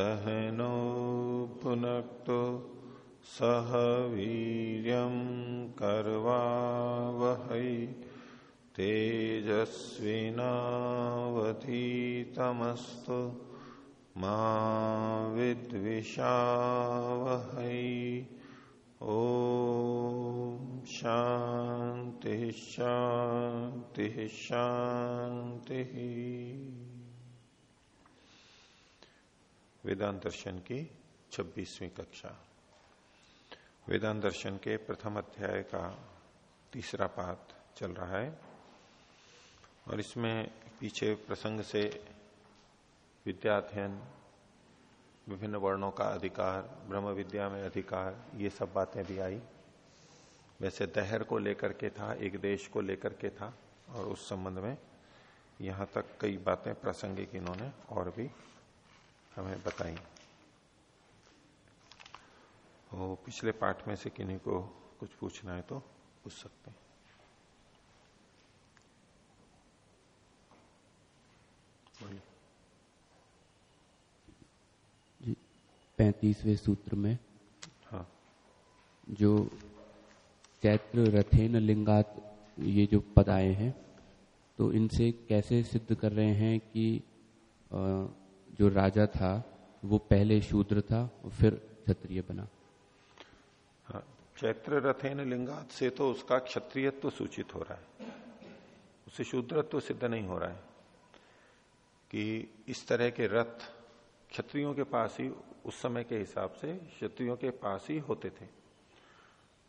सहनो पुनक्तु सह वीर्यं कर्वावहै तेजस्विनावधीतमस्तु मा विद्विषावहै। ओ शांति शांति शांति वेदांत दर्शन की छब्बीसवीं कक्षा। वेदांत दर्शन के प्रथम अध्याय का तीसरा पाठ चल रहा है और इसमें पीछे प्रसंग से विद्याध्ययन, विभिन्न वर्णों का अधिकार ब्रह्म विद्या में अधिकार, ये सब बातें भी आई। वैसे दहर को लेकर के था, एक देश को लेकर के था और उस संबंध में यहाँ तक कई बातें प्रासंगिक इन्होंने और भी हमें बताई वो पिछले पाठ में से किन्हीं को कुछ पूछना है तो पूछ सकते हैं। जी पैंतीसवें सूत्र में हाँ। जो चैत्र रथेन लिंगात ये जो पद आए हैं तो इनसे कैसे सिद्ध कर रहे हैं कि जो राजा था, वो पहले शूद्र था और फिर क्षत्रिय बना। हाँ चैत्र रथेन लिंगात से तो उसका क्षत्रियत्व तो सूचित हो रहा है। उससे शूद्रत्व तो सिद्ध नहीं हो रहा है कि इस तरह के रथ क्षत्रियों के पास ही, उस समय के हिसाब से क्षत्रियों के पास ही होते थे।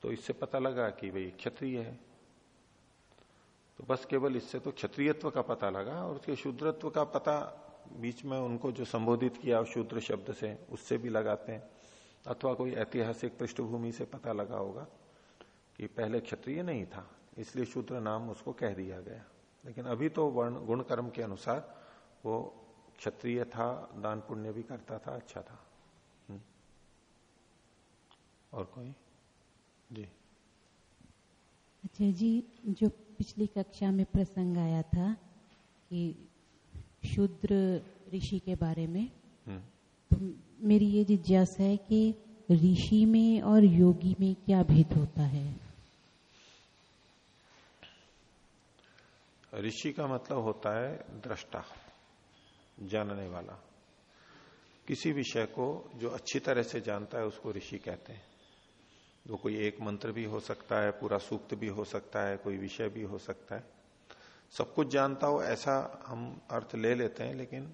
तो इससे पता लगा कि भाई क्षत्रिय है। तो बस केवल इससे तो क्षत्रियत्व का पता लगा और उसके शूद्रत्व का पता बीच में उनको जो संबोधित किया शूद्र शब्द से, उससे भी लगाते हैं। अथवा कोई ऐतिहासिक पृष्ठभूमि से पता लगा होगा कि पहले क्षत्रिय नहीं था, इसलिए शूद्र नाम उसको कह दिया गया। लेकिन अभी तो वर्ण गुण कर्म के अनुसार वो क्षत्रिय था, दान पुण्य भी करता था अच्छा था। हम्म। और कोई? जी। अच्छा जी, जो पिछली कक्षा में प्रसंग आया था कि शूद्र ऋषि के बारे में। हम्म। तो मेरी ये जिज्ञासा है कि ऋषि में और योगी में क्या भेद होता है? ऋषि का मतलब होता है दृष्टा जानने वाला। किसी विषय को जो अच्छी तरह से जानता है उसको ऋषि कहते हैं। वो कोई एक मंत्र भी हो सकता है पूरा सूक्त भी हो सकता है कोई विषय भी हो सकता है। सब कुछ जानता हो, ऐसा हम अर्थ ले लेते हैं, लेकिन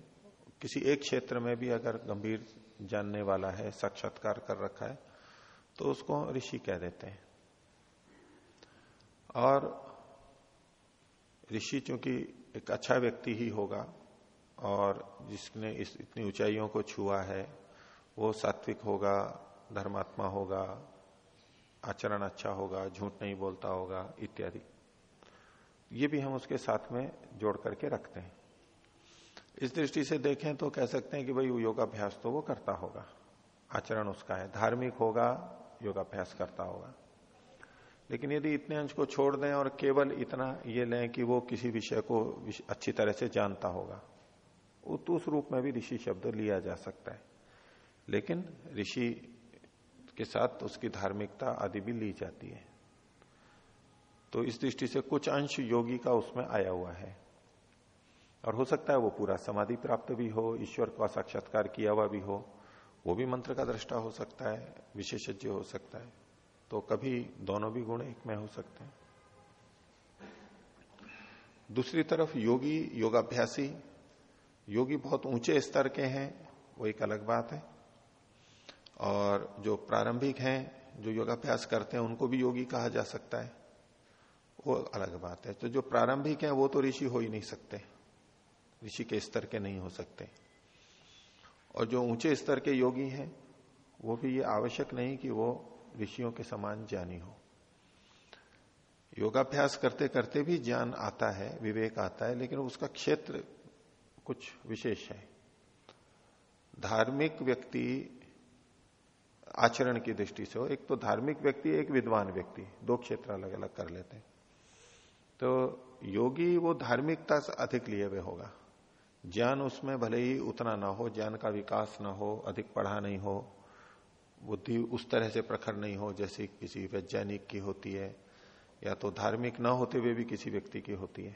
किसी एक क्षेत्र में भी अगर गंभीर जानने वाला है, साक्षात्कार कर रखा है तो उसको ऋषि कह देते हैं। और ऋषि चूँकि एक अच्छा व्यक्ति ही होगा, और जिसने इस, इतनी ऊंचाइयों को छुआ है, वो सात्विक होगा, धर्मात्मा होगा, आचरण अच्छा होगा, झूठ नहीं बोलता होगा, इत्यादि। ये भी हम उसके साथ में जोड़ करके रखते हैं। इस दृष्टि से देखें तो कह सकते हैं कि भाई योगाभ्यास तो वो करता होगा। आचरण उसका है। धार्मिक होगा, योगाभ्यास करता होगा। लेकिन यदि इतने अंश को छोड़ दें और केवल इतना ये लें कि वो किसी विषय को अच्छी तरह से जानता होगा तो उस रूप में भी ऋषि शब्द लिया जा सकता है। लेकिन ऋषि के साथ उसकी धार्मिकता आदि भी ली जाती है। तो इस दृष्टि से कुछ अंश योगी का उसमें आया हुआ है। और हो सकता है वो पूरा समाधि प्राप्त भी हो, ईश्वर का साक्षात्कार किया हुआ भी हो, वो भी मंत्र का दृष्टा हो सकता है, विशेषज्ञ हो सकता है तो कभी दोनों भी गुण एक में हो सकते हैं। दूसरी तरफ़ योगी, योगाभ्यासी, योगी बहुत ऊँचे स्तर के हैं, वो एक अलग बात है। और जो प्रारंभिक हैं, जो योगाभ्यास करते हैं, उनको भी योगी कहा जा सकता है। वो अलग बात है। तो जो प्रारंभिक है, वो तो ऋषि हो ही नहीं सकते। ऋषि के स्तर के नहीं हो सकते। और जो ऊँचे स्तर के योगी हैं, वो भी ये आवश्यक नहीं कि वो ऋषियों के समान ज्ञानी हो। योगाभ्यास करते करते भी ज्ञान आता है, विवेक आता है, लेकिन उसका क्षेत्र कुछ विशेष है। धार्मिक व्यक्ति आचरण की दृष्टि से हो। एक तो धार्मिक व्यक्ति, एक विद्वान व्यक्ति। दो क्षेत्र अलग अलग कर लेते हैं। तो योगी वो धार्मिकता से अधिक लिए हुए होगा। ज्ञान उसमें भले ही उतना ना हो, ज्ञान का विकास ना हो, अधिक पढ़ा नहीं हो, बुद्धि उस तरह से प्रखर नहीं हो जैसे किसी वैज्ञानिक की होती है, या तो धार्मिक ना होते हुए भी किसी व्यक्ति की होती है।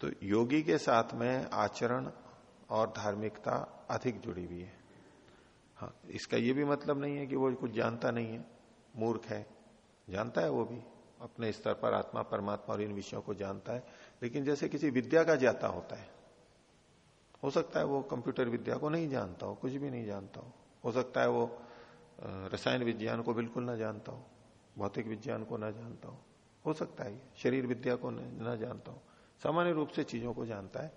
तो योगी के साथ में आचरण और धार्मिकता अधिक जुड़ी हुई है। हाँ इसका यह भी मतलब नहीं है कि वो कुछ जानता नहीं है, मूर्ख है, जानता है वो भी। अपने स्तर पर आत्मा, परमात्मा और इन विषयों को जानता है। लेकिन जैसे किसी विद्या का जाता होता है, हो सकता है वो कंप्यूटर विद्या को नहीं जानता हो, कुछ भी नहीं जानता हो। हो सकता है वो रसायन विज्ञान को बिल्कुल ना जानता हो, भौतिक विज्ञान को ना जानता हो। हो सकता है शरीर विद्या को ना जानता हो। सामान्य रूप से चीज़ों को जानता है,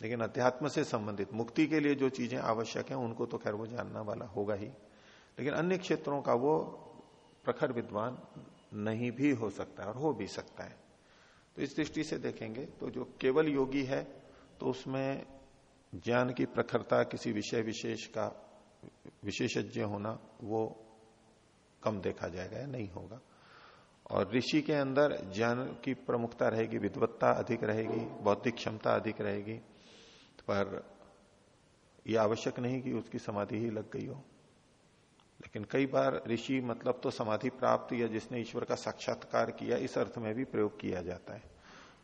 लेकिन अध्यात्म से संबंधित, मुक्ति के लिए जो चीज़ें आवश्यक है, उनको तो खैर वो जानना वाला होगा ही। लेकिन अन्य क्षेत्रों का वो प्रखर विद्वान नहीं भी हो सकता है और हो भी सकता है। तो इस दृष्टि से देखेंगे तो जो केवल योगी है तो उसमें ज्ञान की प्रखरता, किसी विषय विशेष का विशेषज्ञ होना, वो कम देखा जाएगा या नहीं होगा। और ऋषि के अंदर ज्ञान की प्रमुखता रहेगी, विद्वत्ता अधिक रहेगी, बौद्धिक क्षमता अधिक रहेगी, पर यह आवश्यक नहीं कि उसकी समाधि ही लग गई हो। लेकिन कई बार ऋषि मतलब तो समाधि प्राप्त या जिसने ईश्वर का साक्षात्कार किया, इस अर्थ में भी प्रयोग किया जाता है।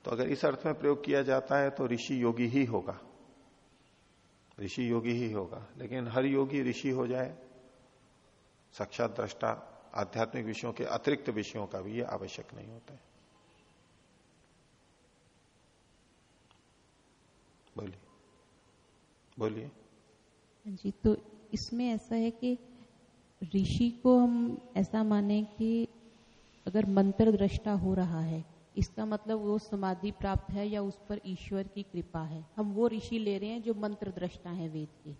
तो अगर इस अर्थ में प्रयोग किया जाता है तो ऋषि योगी ही होगा। ऋषि योगी ही होगा। लेकिन हर योगी ऋषि हो जाए, साक्षात दृष्टा, आध्यात्मिक विषयों के अतिरिक्त विषयों का भी ये आवश्यक नहीं होता है। बोलिए। बोलिए। जी तो इसमें ऐसा है कि ऋषि को हम ऐसा माने कि अगर मंत्र दृष्टा हो रहा है इसका मतलब वो समाधि प्राप्त है या उस पर ईश्वर की कृपा है। हम वो ऋषि ले रहे हैं जो मंत्र दृष्टा है वेद के।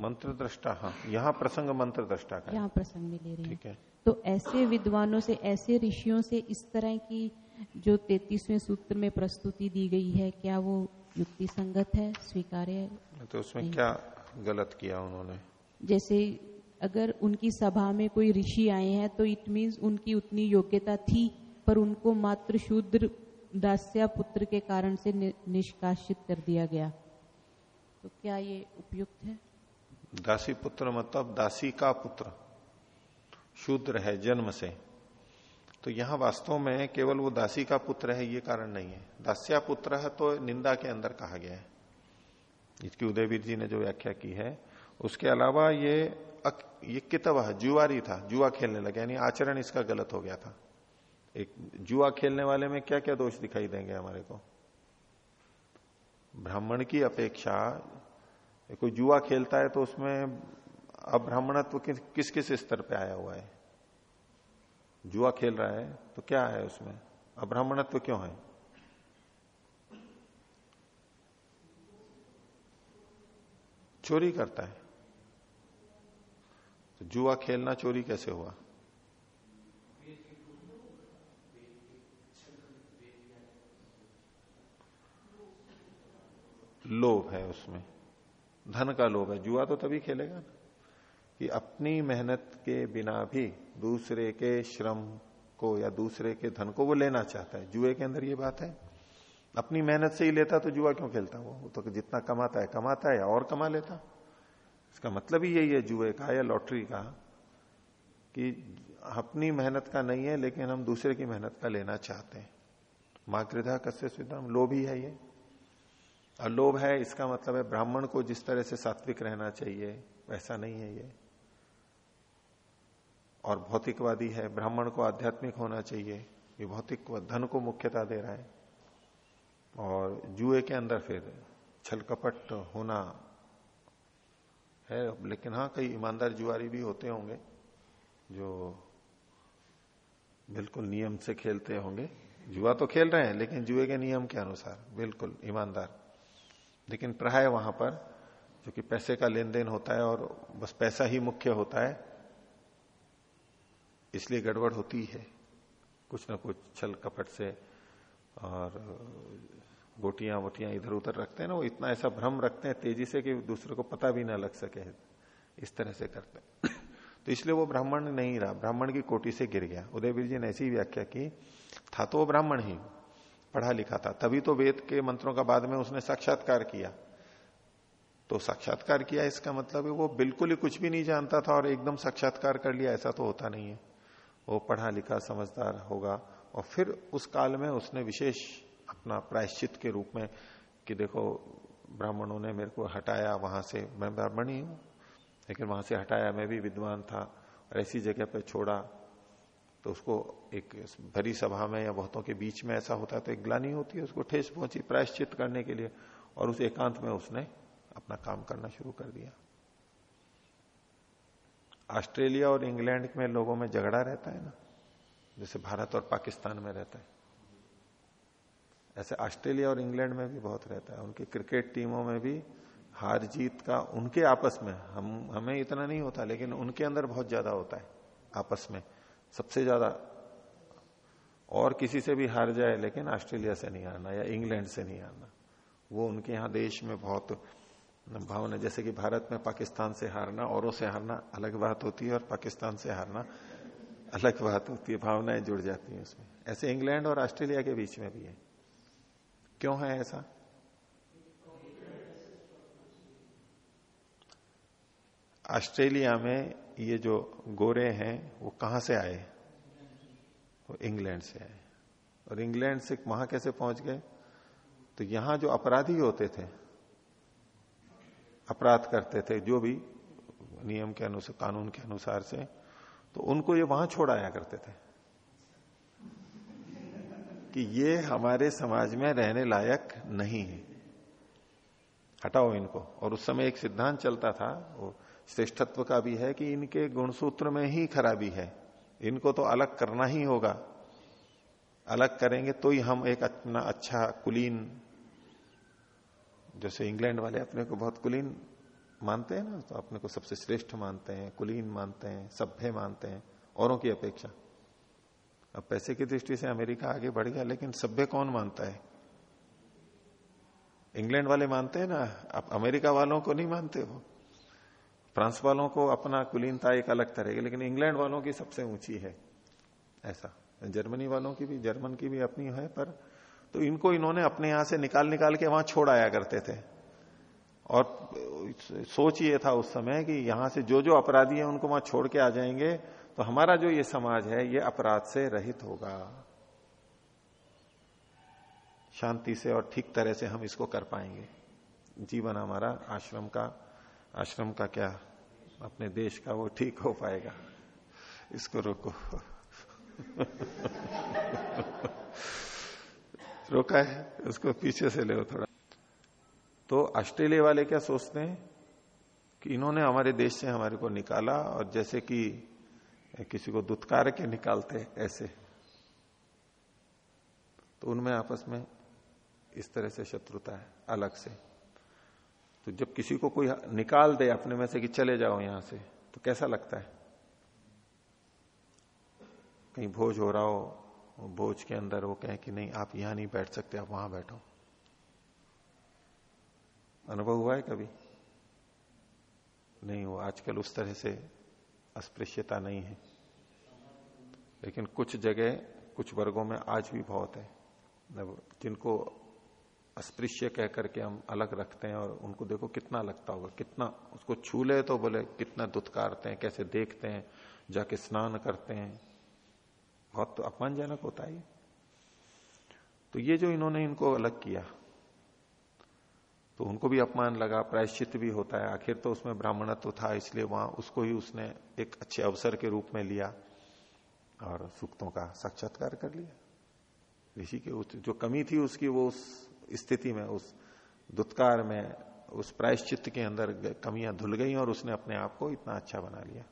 मंत्र दृष्टा हाँ। यहाँ प्रसंग मंत्र दृष्टा का यहाँ प्रसंग में ले रहे हैं। है। तो ऐसे विद्वानों से ऐसे ऋषियों से इस तरह की जो तैतीसवें सूत्र में प्रस्तुति दी गई है क्या वो युक्ति संगत है स्वीकार्य है? तो उसमें क्या गलत किया उन्होंने? जैसे अगर उनकी सभा में कोई ऋषि आए हैं तो इट मीन्स उनकी उतनी योग्यता थी, पर उनको मात्र शूद्र दास्या पुत्र के कारण से निष्कासित कर दिया गया। तो क्या ये उपयुक्त है? दासी पुत्र मतलब दासी का पुत्र, शूद्र है जन्म से। तो यहाँ वास्तव में केवल वो दासी का पुत्र है, ये कारण नहीं है। दास्या पुत्र है तो निंदा के अंदर कहा गया है। इसकी उदयवीर जी ने जो व्याख्या की है, उसके अलावा ये ये कितव जुआरी था, जुआ खेलने लगे, यानी आचरण इसका गलत हो गया था। एक जुआ खेलने वाले में क्या क्या दोष दिखाई देंगे हमारे को? ब्राह्मण की अपेक्षा, कोई जुआ खेलता है तो उसमें अब्राह्मणत्व किस किस किस स्तर पे आया हुआ है? जुआ खेल रहा है तो क्या है उसमें? अब्राह्मणत्व क्यों है? चोरी करता है। जुआ खेलना चोरी कैसे हुआ? लोभ है उसमें। धन का लोभ है। जुआ तो तभी खेलेगा ना। कि अपनी मेहनत के बिना भी दूसरे के श्रम को या दूसरे के धन को वो लेना चाहता है। जुए के अंदर ये बात है। अपनी मेहनत से ही लेता तो जुआ क्यों खेलता? वो तो जितना कमाता है कमाता है और कमा लेता। इसका मतलब ही यही है, जुए का या लॉटरी का, कि अपनी मेहनत का नहीं है, लेकिन हम दूसरे की मेहनत का लेना चाहते हैं। माँ कृधा कस्य सुविधा लोभ ही है ये। और लोभ है, इसका मतलब है ब्राह्मण को जिस तरह से सात्विक रहना चाहिए, वैसा नहीं है ये। और भौतिकवादी है, ब्राह्मण को आध्यात्मिक होना चाहिए, ये भौतिक धन को मुख्यता दे रहा है। और जुए के अंदर फिर छल कपट होना है, लेकिन हाँ कई ईमानदार जुआरी भी होते होंगे जो बिल्कुल नियम से खेलते होंगे। जुआ तो खेल रहे हैं, लेकिन जुए के नियम के अनुसार, बिल्कुल ईमानदार। लेकिन प्राय वहाँ पर, जो कि पैसे का लेन देन होता है और बस पैसा ही मुख्य होता है, इसलिए गड़बड़ होती है। कुछ ना कुछ छल कपट से और गोटियाँ वोटियाँ इधर उधर रखते हैं ना, वो इतना ऐसा भ्रम रखते हैं तेज़ी से कि दूसरे को पता भी ना लग सके इस तरह से करते हैं। तो इसलिए वो ब्राह्मण नहीं रहा। ब्राह्मण की कोटि से गिर गया। उदयवीर जी ने ऐसी व्याख्या की, था तो वो ब्राह्मण ही, पढ़ा लिखा था। तभी तो वेद के मंत्रों का बाद में उसने साक्षात्कार किया। तो साक्षात्कार किया, इसका मतलब है वो बिल्कुल ही कुछ भी नहीं जानता था और एकदम साक्षात्कार कर लिया। ऐसा तो होता नहीं है। वो पढ़ा लिखा समझदार होगा और फिर उस काल में उसने विशेष अपना प्रायश्चित के रूप में कि देखो, ब्राह्मणों ने मेरे को हटाया, वहाँ से मैं ब्राह्मणी हूँ, लेकिन वहाँ से हटाया, मैं भी विद्वान था, और ऐसी जगह पर छोड़ा तो उसको एक भरी सभा में या बहुतों के बीच में ऐसा होता है तो एक ग्लानी होती है, उसको ठेस पहुँची प्रायश्चित करने के लिए, और उस एकांत में उसने अपना काम करना शुरू कर दिया। ऑस्ट्रेलिया और इंग्लैंड में लोगों में झगड़ा रहता है ना, जैसे भारत और पाकिस्तान में रहता है। ऐसे ऑस्ट्रेलिया और इंग्लैंड में भी बहुत रहता है। उनकी क्रिकेट टीमों में भी हार जीत का उनके आपस में, हम, हमें इतना नहीं होता, लेकिन उनके अंदर बहुत ज़्यादा होता है आपस में। सबसे ज़्यादा और किसी से भी हार जाए, लेकिन ऑस्ट्रेलिया से नहीं हारना या इंग्लैंड से नहीं हारना। वो उनके यहाँ देश में बहुत भावना, जैसे कि भारत में पाकिस्तान से हारना, औरों से हारना, अलग बात होती है और पाकिस्तान से हारना, अलग बात होती है, भावनाएँ जुड़ जाती हैं उसमें। ऐसे इंग्लैंड और ऑस्ट्रेलिया के बीच में भी है। क्यों है ऐसा? ऑस्ट्रेलिया में ये जो गोरे हैं, वो कहाँ से आए? वो इंग्लैंड से आए। और इंग्लैंड से वहाँ कैसे पहुँच गए? तो यहाँ जो अपराधी होते थे, अपराध करते थे, जो भी नियम के अनुसार, कानून के अनुसार से तो उनको ये वहाँ छोड़ाया करते थे। कि ये हमारे समाज में रहने लायक नहीं है। हटाओ इनको। और उस समय एक सिद्धांत चलता था, वो श्रेष्ठत्व का भी है कि इनके गुणसूत्र में ही खराबी है। इनको तो अलग करना ही होगा। अलग करेंगे तो ही हम एक अपना अच्छा कुलीन, जैसे इंग्लैंड वाले अपने को बहुत कुलीन मानते हैं ना तो अपने को सबसे श्रेष्ठ मानते हैं, कुलीन मानते हैं, सभ्य मानते हैं, औरों की अपेक्षा। अब पैसे की दृष्टि से अमेरिका आगे बढ़ गया, लेकिन सभ्य कौन मानता है? इंग्लैंड वाले मानते हैं ना? आप अमेरिका वालों को नहीं मानते वो। फ्रांस वालों को अपना कुलीनता एक अलग तरह की, लेकिन इंग्लैंड वालों की सबसे ऊँची है। ऐसा। जर्मनी वालों की भी, जर्मन की भी अपनी है, पर तो इनको इन्होंने अपने यहाँ से निकाल निकाल के वहाँ छोड़ आया करते थे। और सोच ये था उस समय कि यहाँ से जो जो अपराधी है, उनको वहाँ छोड़ के आ जाएँगे। तो हमारा जो ये समाज है, ये अपराध से रहित होगा। शांति से और ठीक तरह से हम इसको कर पाएँगे। जीवन हमारा आश्रम का आश्रम का क्या? अपने देश का वो ठीक हो पाएगा। इसको रोको। रोका है, उसको पीछे से ले थोड़ा। तो ऑस्ट्रेलिया वाले क्या सोचते हैं कि इन्होंने हमारे देश से हमारे को निकाला और जैसे कि किसी को दुत्कार के निकालते ऐसे। तो उनमें आपस में इस तरह से शत्रुता है, अलग से। तो जब किसी को कोई निकाल दे अपने में से कि चले जाओ यहाँ से तो कैसा लगता है? कहीं भोज हो रहा हो, भोज के अंदर वो कहें कि नहीं, आप यहाँ नहीं बैठ सकते, आप वहाँ बैठो। अनुभव हुआ है कभी? नहीं हुआ। आजकल उस तरह से अस्पृश्यता नहीं है। लेकिन कुछ जगह, कुछ वर्गों में आज भी बहुत है। जिनको अस्पृश्य कह करके हम अलग रखते हैं और उनको देखो कितना लगता होगा, कितना उसको छू ले तो बोले कितना दुत्कारते हैं, कैसे देखते हैं, जाके स्नान करते हैं। बहुत तो अपमानजनक होता है तो ये जो इन्होंने इनको अलग किया तो उनको भी अपमान लगा, प्रायश्चित भी होता है। आखिर तो उसमें ब्राह्मणत्व था, इसलिए वहाँ उसको ही उसने एक अच्छे अवसर के रूप में लिया। और सूक्तों का साक्षात्कार कर लिया। ऋषि की जो कमी थी उसकी वो उस स्थिति में, उस दुत्कार में, उस प्रायश्चित के अंदर कमियाँ धुल गई और उसने अपने आप को इतना अच्छा बना लिया।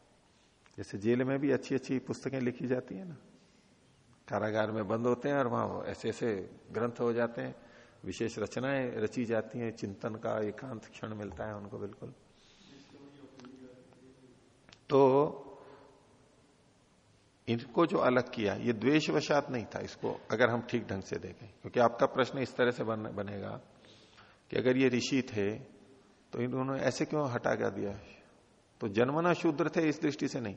जैसे जेल में भी अच्छी अच्छी पुस्तकें लिखी जाती है ना। कारागार में बंद होते हैं और वहाँ ऐसे ऐसे ग्रंथ हो जाते हैं। विशेष रचनाएँ रची जाती हैं, चिंतन का एकांत क्षण मिलता है उनको बिल्कुल। तो इनको जो अलग किया ये द्वेषवशात नहीं था इसको अगर हम ठीक ढंग से देखें। क्योंकि आपका प्रश्न इस तरह से बन, बनेगा कि अगर ये ऋषि थे तो इन्होंने ऐसे क्यों हटा कर दिया? तो जन्मना शूद्र थे इस दृष्टि से नहीं।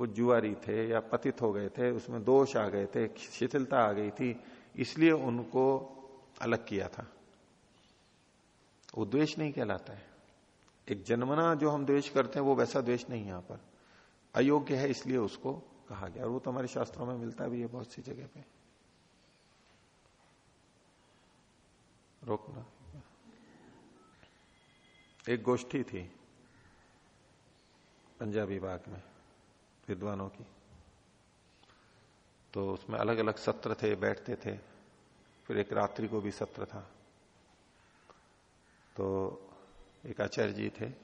वो जुआरी थे या पतित हो गए थे उसमें दोष आ गए थे शिथिलता आ गई थी इसलिए उनको अलग किया था। वो द्वेष नहीं कहलाता है। एक जन्मना जो हम द्वेष करते हैं वो वैसा द्वेष नहीं यहाँ पर। अयोग्य है इसलिए उसको कहा गया। और वो तो हमारे शास्त्रों में मिलता भी है बहुत सी जगह पे। रोकना। एक गोष्ठी थी पंजाबी बाग में, विद्वानों की। तो उसमें अलग अलग सत्र थे, बैठते थे। फिर एक रात्रि को भी सत्र था। तो एक आचार्य जी थे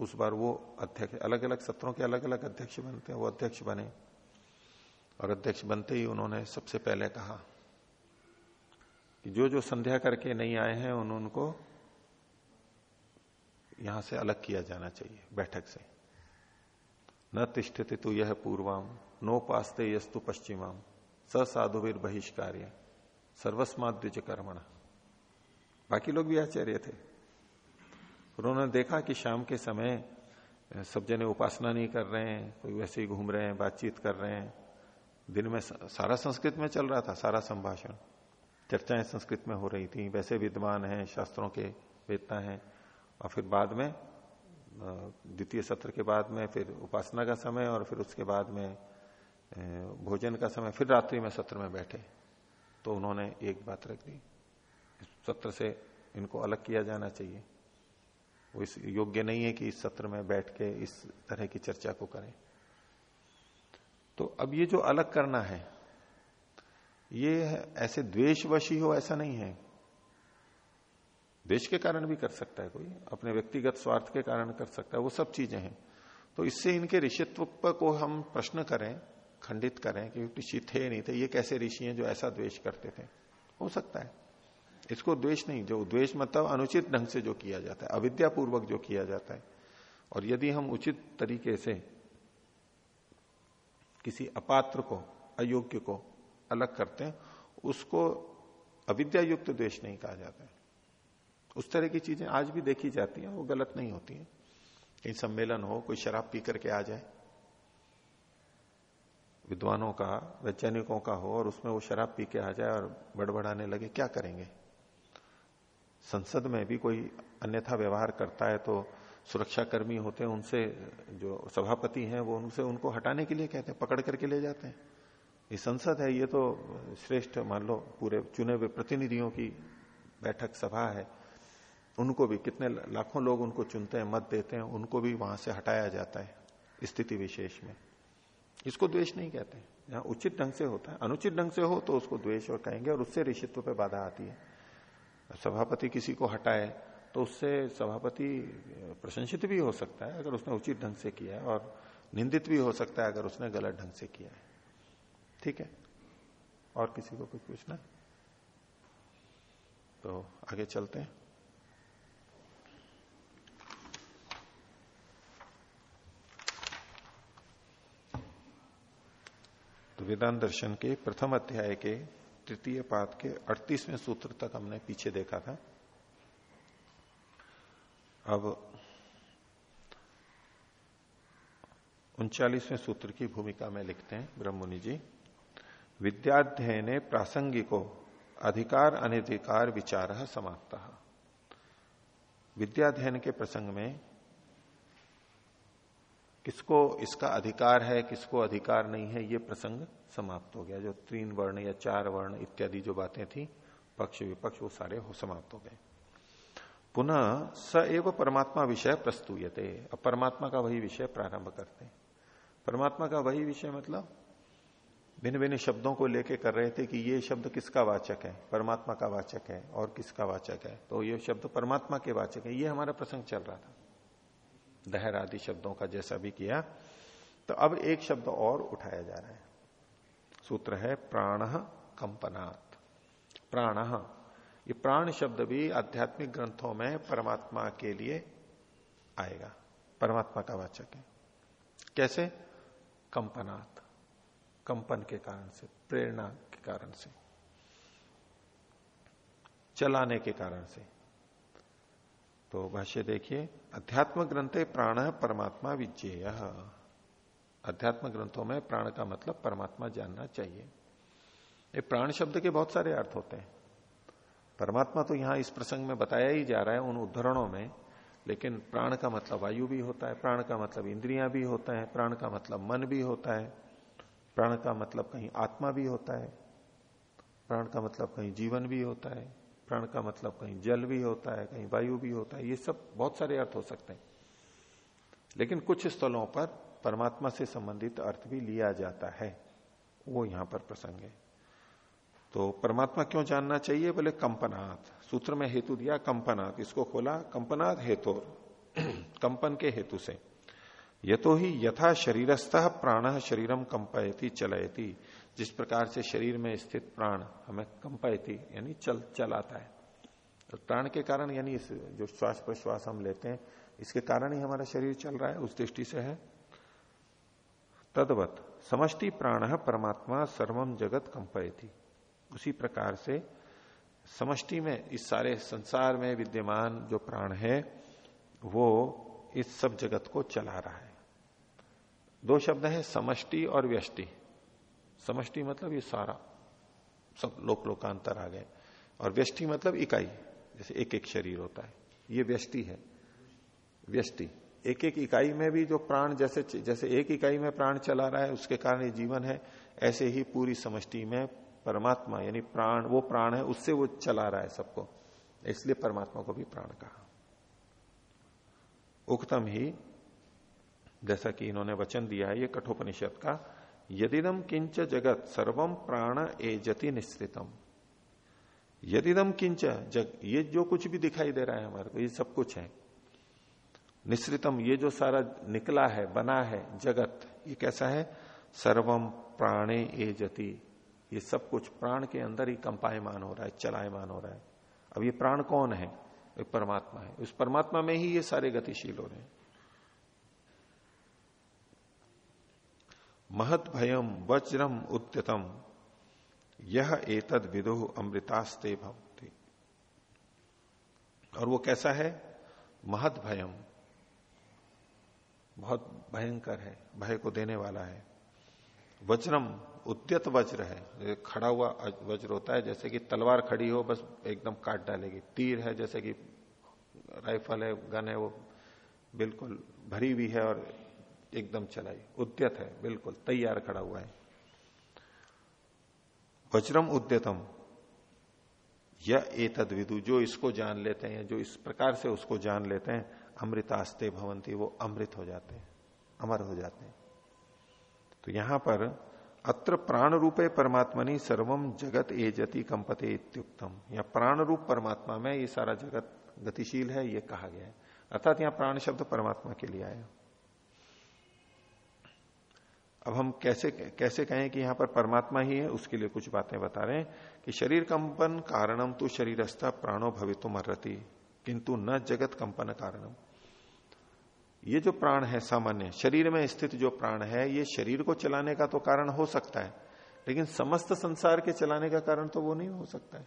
उस बार वो अध्यक्ष अलग अलग सत्रों के अलग अलग अध्यक्ष बनते हैं, वो अध्यक्ष बने। और अध्यक्ष बनते ही उन्होंने सबसे पहले कहा कि जो जो संध्या करके नहीं आए हैं, उन उनको यहाँ से अलग किया जाना चाहिए, बैठक से। न तिष्ठते तो यह पूर्वाम, नो पास्ते यस्तु पश्चिमाम। स साधुवीर बहिष्कार्य सर्वस्माद्विज कर्मण बाकी लोग भी आचार्य थे। उन्होंने देखा कि शाम के समय सब जने उपासना नहीं कर रहे हैं, कोई वैसे ही घूम रहे हैं, बातचीत कर रहे हैं। दिन में सारा संस्कृत में चल रहा था, सारा संभाषण। चर्चाएँ संस्कृत में हो रही थी, वैसे विद्वान हैं, शास्त्रों के वेदता हैं। और फिर बाद में द्वितीय सत्र के बाद में, फिर उपासना का समय और फिर उसके बाद में भोजन का समय, फिर रात्रि में सत्र में बैठे। तो उन्होंने एक बात रख दी। सत्र से इनको अलग किया जाना चाहिए। वो इस योग्य नहीं है कि इस सत्र में बैठ के इस तरह की चर्चा को करें। तो अब ये जो अलग करना है, ये ऐसे द्वेषवश ही ऐसा नहीं है। देश के कारण भी कर सकता है कोई, अपने व्यक्तिगत स्वार्थ के कारण कर सकता है, वो सब चीज़ें हैं। तो इससे इनके ऋषित्व को हम प्रश्न करें, खंडित करें कि ऋषि थे नहीं थे, ये कैसे ऋषि हैं जो ऐसा द्वेष करते थे? हो सकता है। इसको द्वेष नहीं, जो द्वेष मतलब अनुचित ढंग से जो किया जाता है, अविद्यापूर्वक जो किया जाता है। और यदि हम उचित तरीके से किसी अपात्र को, अयोग्य को अलग करते हैं, उसको अविद्या युक्त द्वेष नहीं कहा जाता है। उस तरह की चीज़ें आज भी देखी जाती हैं, वो गलत नहीं होती हैं। कहीं सम्मेलन हो, कोई शराब पी करके आ जाए, विद्वानों का, वैज्ञानिकों का हो, और उसमें वो शराब पी के आ जाए और बड़बड़ाने लगे, क्या करेंगे? संसद में भी कोई अन्यथा व्यवहार करता है तो सुरक्षाकर्मी होते हैं, उनसे जो सभापति हैं, वो उनसे उनको हटाने के लिए कहते हैं, पकड़ करके ले जाते हैं। ये संसद है, ये तो श्रेष्ठ, मान लो, पूरे चुने हुए प्रतिनिधियों की बैठक सभा है। उनको भी कितने लाखों लोग उनको चुनते हैं, मत देते हैं, उनको भी वहाँ से हटाया जाता है, स्थिति विशेष में। इसको द्वेष नहीं कहते जहाँ उचित ढंग से होता है, अनुचित ढंग से हो तो उसको द्वेष और कहेंगे और उससे ऋषित्व पे बाधा आती है। सभापति किसी को हटाए तो उससे सभापति प्रशंसित भी हो सकता है अगर उसने उचित ढंग से किया है और निंदित भी हो सकता है अगर उसने गलत ढंग से किया है। ठीक है? और किसी को कुछ पूछना तो आगे चलते हैं। तो वेदांत दर्शन के प्रथम अध्याय के तृतीय पाद के अड़तीसवें सूत्र तक हमने पीछे देखा था। अब उनचालीसवें सूत्र की भूमिका में लिखते हैं ब्रह्ममुनि जी। विद्याध्ययने प्रासंगिको, अधिकार अनधिकार विचार समाप्त। विद्याध्ययन के प्रसंग में किसको इसका अधिकार है, किसको अधिकार नहीं है, ये प्रसंग समाप्त हो गया। जो तीन वर्ण या चार वर्ण इत्यादि जो बातें थी, पक्ष विपक्ष, वो सारे हो समाप्त हो गए। पुनः स एव परमात्मा विषय प्रस्तुयते। अब परमात्मा का वही विषय प्रारंभ करते हैं। परमात्मा का वही विषय मतलब भिन्न भिन्न शब्दों को लेके कर रहे थे कि ये शब्द किसका वाचक है? परमात्मा का वाचक है और किसका वाचक है? तो ये शब्द परमात्मा के वाचक है। ये हमारा प्रसंग चल रहा था। दहर आदि शब्दों का जैसा भी किया। तो अब एक शब्द और उठाया जा रहा है। सूत्र है प्राण कंपनात्। प्राण। ये प्राण शब्द भी आध्यात्मिक ग्रंथों में परमात्मा के लिए आएगा। परमात्मा का वाचक है। कैसे? कंपनात्। कंपन के कारण से, प्रेरणा के कारण से। चलाने के कारण से। तो भाष्य देखिए, अध्यात्म ग्रंथे प्राण परमात्मा विज्ञेय। अध्यात्म ग्रंथों में प्राण का मतलब परमात्मा जानना चाहिए। ये प्राण शब्द के बहुत सारे अर्थ होते हैं। परमात्मा तो यहाँ इस प्रसंग में बताया ही जा रहा है उन उदाहरणों में, लेकिन प्राण का मतलब वायु भी होता है, प्राण का मतलब इंद्रियाँ भी होता है, प्राण का मतलब मन भी होता है, प्राण का मतलब कहीं आत्मा भी होता है, प्राण का मतलब कहीं जीवन भी होता है, प्राण का मतलब कहीं जल भी होता है, कहीं वायु भी होता है, ये सब बहुत सारे अर्थ हो सकते हैं। लेकिन कुछ स्थलों पर परमात्मा से संबंधित अर्थ भी लिया जाता है। वो यहाँ पर प्रसंग है। तो परमात्मा क्यों जानना चाहिए? बोले कंपनाथ सूत्र में हेतु दिया कंपनाथ इसको खोला कंपनाथ हेतु। कंपन के हेतु से। ये तो ही यथा शरीरस्थ प्राण शरीरम कंपयती, चलयती। जिस प्रकार से शरीर में स्थित प्राण हमें कंपयती, यानी चल, चलाता है। तो प्राण के कारण, यानी जो श्वास प्रश्वास हम लेते हैं, इसके कारण ही हमारा शरीर चल रहा है, उस दृष्टि से है। तदवत समष्टि प्राण परमात्मा सर्वम जगत कंपयती। उसी प्रकार से समष्टि में, इस सारे संसार में विद्यमान जो प्राण है, वो इस सब जगत को चला रहा है। दो शब्द है, समष्टि और व्यष्टि। समष्टि मतलब ये सारा, सब लोक लोकांतर आ गए। और व्यष्टि मतलब इकाई, जैसे एक एक शरीर होता है। ये व्यष्टि है। व्यष्टि। एक एक इकाई में भी जो प्राण जैसे जैसे एक इकाई में प्राण चला रहा है, उसके कारण ये जीवन है, ऐसे ही पूरी समष्टि में परमात्मा, यानी प्राण, वो प्राण है, उससे वो चला रहा है सबको। इसलिए परमात्मा को भी प्राण कहा। उक्तम ही, जैसा कि इन्होंने वचन दिया है, ये कठोपनिषद का यदिदम किंच जगत सर्वम प्राण एजति निश्रितम यदिदम किंच जग, ये जो कुछ भी दिखाई दे रहा है हमारे को, ये सब कुछ है। निश्रितम ये जो सारा निकला है, बना है जगत, ये कैसा है? सर्वम प्राणे एजति। ये सब कुछ प्राण के अंदर ही कंपायमान हो रहा है, चलायमान हो रहा है। अब ये प्राण कौन है? एक परमात्मा है। उस परमात्मा में ही ये सारे गतिशील हो रहे हैं। महत भयम वज्रम उद्यतम यह एतद विदु अमृतास्ते भवती। और वो कैसा है? महत भयम बहुत भयंकर है, भय को देने वाला है। वज्रम, उद्यत वज्र है। खड़ा हुआ वज्र होता है, जैसे कि तलवार खड़ी हो, बस एकदम काट डालेगी। तीर है, जैसे कि राइफल है, गन है, वो बिल्कुल भरी हुई है और एकदम चलाई। उद्यत है, बिल्कुल तैयार खड़ा हुआ है। वज्रम, उद्यतम, यह एतद विदु, जो इसको जान लेते हैं, जो इस प्रकार से उसको जान लेते हैं अमृतास्ते भवंती वो अमृत हो जाते हैं, अमर हो जाते हैं। तो यहाँ पर अत्र प्राण रूपे परमात्मा सर्वम जगत एजति कंपते इत्युक्तम। या प्राण रूप परमात्मा में ये सारा जगत गतिशील है, ये कहा गया है। अर्थात यहाँ प्राण शब्द परमात्मा के लिए आया अब हम कैसे कैसे कहें कि यहाँ पर परमात्मा ही है, उसके लिए कुछ बातें बता रहे हैं कि शरीर कंपन कारणम तो शरीरस्था प्राणो भवितुम अर्ति किंतु न जगत कंपन कारणम ये जो प्राण है सामान्य, शरीर में स्थित जो प्राण है, ये शरीर को चलाने का तो कारण हो सकता है, लेकिन समस्त संसार के चलाने का कारण तो वो नहीं हो सकता है।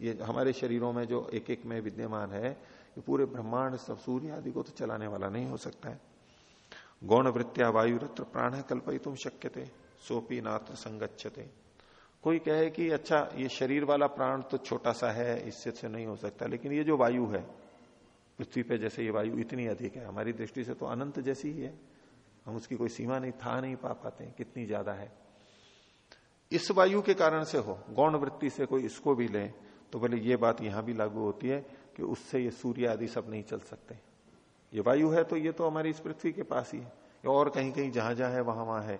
ये हमारे शरीरों में जो एक एक में विद्यमान है, ये पूरे ब्रह्मांड, सब सूर्य आदि को तो चलाने वाला नहीं हो सकता है। गौण वृत्तिया वायु रत्र प्राण है कल्पई तुम शक्य थे सोपी नात्र संगच्छते। कोई कहे कि अच्छा ये शरीर वाला प्राण तो छोटा सा है, इससे से नहीं हो सकता, लेकिन ये जो वायु है पृथ्वी पे जैसे ये वायु इतनी अधिक है, हमारी दृष्टि से तो अनंत जैसी ही है। हम उसकी कोई सीमा नहीं, था नहीं पा पाते कितनी ज़्यादा है। इस वायु के कारण से हो, गौण वृत्ति से कोई इसको भी ले तो बोले ये बात यहाँ भी लागू होती है कि उससे ये सूर्य आदि सब नहीं चल सकते। ये वायु है तो ये तो हमारी इस पृथ्वी के पास ही है और कहीं कहीं जहाँ जहाँ है वहाँ वहाँ है।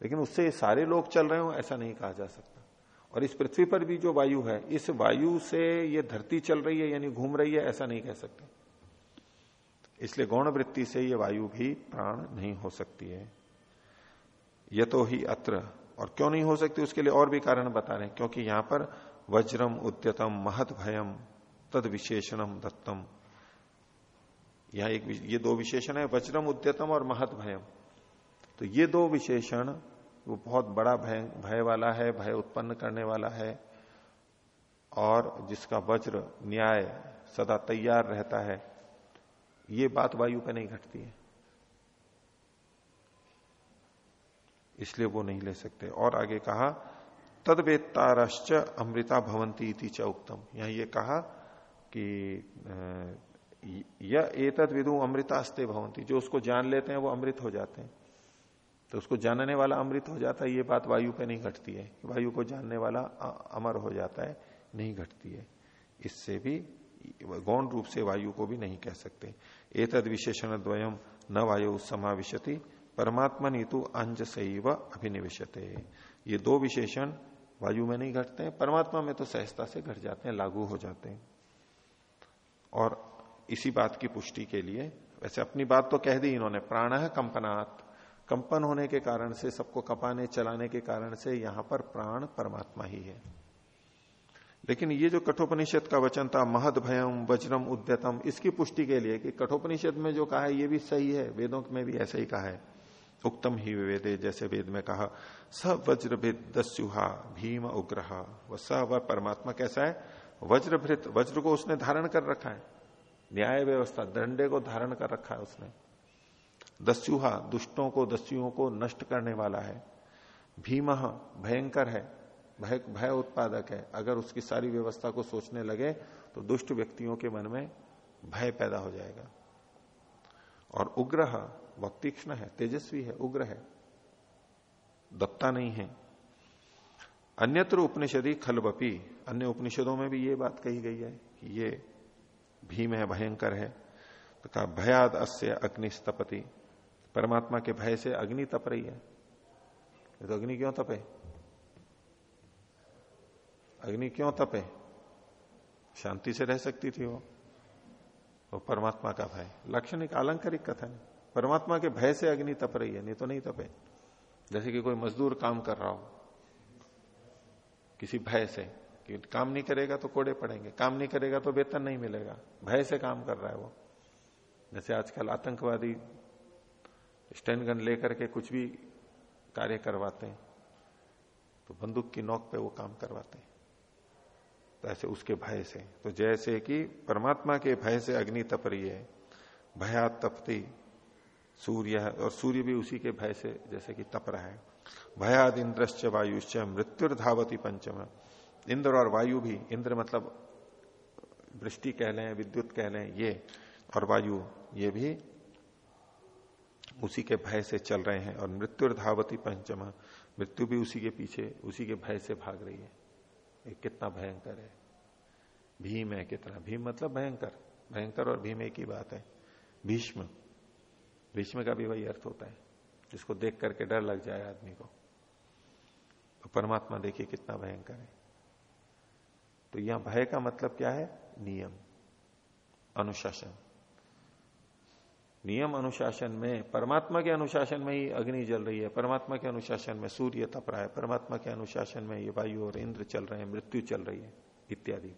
लेकिन उससे सारे लोग चल रहे हो, ऐसा नहीं कहा जा सकता। और इस पृथ्वी पर भी जो वायु है, इस वायु से ये धरती चल रही है, यानी घूम रही है, ऐसा नहीं कह सकते। इसलिए गौण वृत्ति से ये वायु भी प्राण नहीं हो सकती है। ये तो ही अत्र। और क्यों नहीं हो सकती? उसके लिए और भी कारण बता रहे हैं, क्योंकि यहाँ पर वज्रम, उद्यतम, महत भयम, तद विशेषणम, दत्तम। यहाँ एक ये दो विशेषण है, वज्रम, उद्यतम और महत भयम। तो ये दो विशेषण, वो बहुत बड़ा भय भय वाला है, भय उत्पन्न करने वाला है, और जिसका वज्र, न्याय, सदा तैयार रहता है। ये बात वायु पे नहीं घटती है। इसलिए वो नहीं ले सकते। और आगे कहा तद वेत्तारश्च अमृता भवंती इति च उत्तम यहाँ ये कहा कि यह एतद विदु अमृतास्ते भवंती जो उसको जान लेते हैं, वो अमृत हो जाते हैं। तो उसको जानने वाला अमृत हो जाता है, ये बात वायु पे नहीं घटती है। वायु को जानने वाला अमर हो जाता है, नहीं घटती है। इससे भी गौण रूप से वायु को भी नहीं कह सकते। एतद विशेषण द्वयम न वायु समाविशति, परमात्मा नीतु अंज सैव अभिनिवेशते। ये दो विशेषण वायु में नहीं घटते हैं, परमात्मा में तो सहजता से घट जाते हैं, लागू हो जाते हैं। और इसी बात की पुष्टि के लिए, वैसे अपनी बात तो कह दी इन्होंने, प्राण है कंपनात्। कंपन होने के कारण से, सबको कपाने, चलाने के कारण से, यहाँ पर प्राण परमात्मा ही है। लेकिन ये जो कठोपनिषद का वचन था, महद भयम वज्रम उद्यतम, इसकी पुष्टि के लिए कि कठोपनिषद में जो कहा है, ये भी सही है, वेदों में भी ऐसा ही कहा है। उत्तम ही वेदे जैसे वेद में कहा स वज्र दस्युहा भीम उग्रह। स व परमात्मा कैसा है? वज्रभृत, वज्र को उसने धारण कर रखा है। न्याय व्यवस्था, दंडे को धारण कर रखा है उसने। दस्युहा, दुष्टों को, दस्युओं को नष्ट करने वाला है। भीम भयंकर है। भय भय उत्पादक है। अगर उसकी सारी व्यवस्था को सोचने लगे तो दुष्ट व्यक्तियों के मन में भय पैदा हो जाएगा। और उग्र वह तीक्ष्ण है, तेजस्वी है, उग्र है, दत्ता नहीं है। अन्यत्र उपनिषदि खलबपी। अन्य उपनिषदों में भी ये बात कही गई है कि ये भीम है, भयंकर है। तो कहा, भयाद अस्य अग्निस्तपति। परमात्मा के भय से अग्नि तप रही है। तो अग्नि क्यों तपे? अग्नि क्यों तपे? शांति से रह सकती थी वो। वो परमात्मा का भय। लाक्षणिक आलंकारिक कथन परमात्मा के भय से अग्नि तप रही है, नहीं तो नहीं तपे। जैसे कि कोई मजदूर काम कर रहा हो, किसी भय से, कि काम नहीं करेगा तो कोड़े पड़ेंगे, काम नहीं करेगा तो वेतन नहीं मिलेगा। भय से काम कर रहा है वो। जैसे आजकल आतंकवादी स्टैंड गन लेकर के कुछ भी कार्य करवाते हैं तो बंदूक की नोक पे वो काम करवाते हैं। ऐसे उसके भय से। तो जैसे कि परमात्मा के भय से अग्नि तप रही है भया तपती सूर्य, और सूर्य भी उसी के भय से जैसे कि तप रहा है। भयाद इंद्रश्च वायुश्च, मृत्युर्धावती पंचम। इंद्र और वायु भी, इंद्र मतलब वृष्टि कह लें, विद्युत कह लें, ये और वायु, ये भी उसी के भय से चल रहे हैं। और मृत्युर्धावती पंचम, मृत्यु भी उसी के पीछे, उसी के भय से भाग रही है। ये कितना भयंकर है। भीम है कितना। भीम मतलब भयंकर। भयंकर और भीम एक ही बात है। भीष्म। भीष्म का भी वही अर्थ होता है, जिसको देख करके डर लग जाए आदमी को। तो परमात्मा देखिए कितना भयंकर है। तो यहाँ भय का मतलब क्या है? नियम। अनुशासन। नियम अनुशासन में, परमात्मा के अनुशासन में ही अग्नि जल रही है, परमात्मा के अनुशासन में सूर्य तप रहा है, परमात्मा के अनुशासन में ये वायु और इंद्र चल रहे हैं, मृत्यु चल रही है, इत्यादि।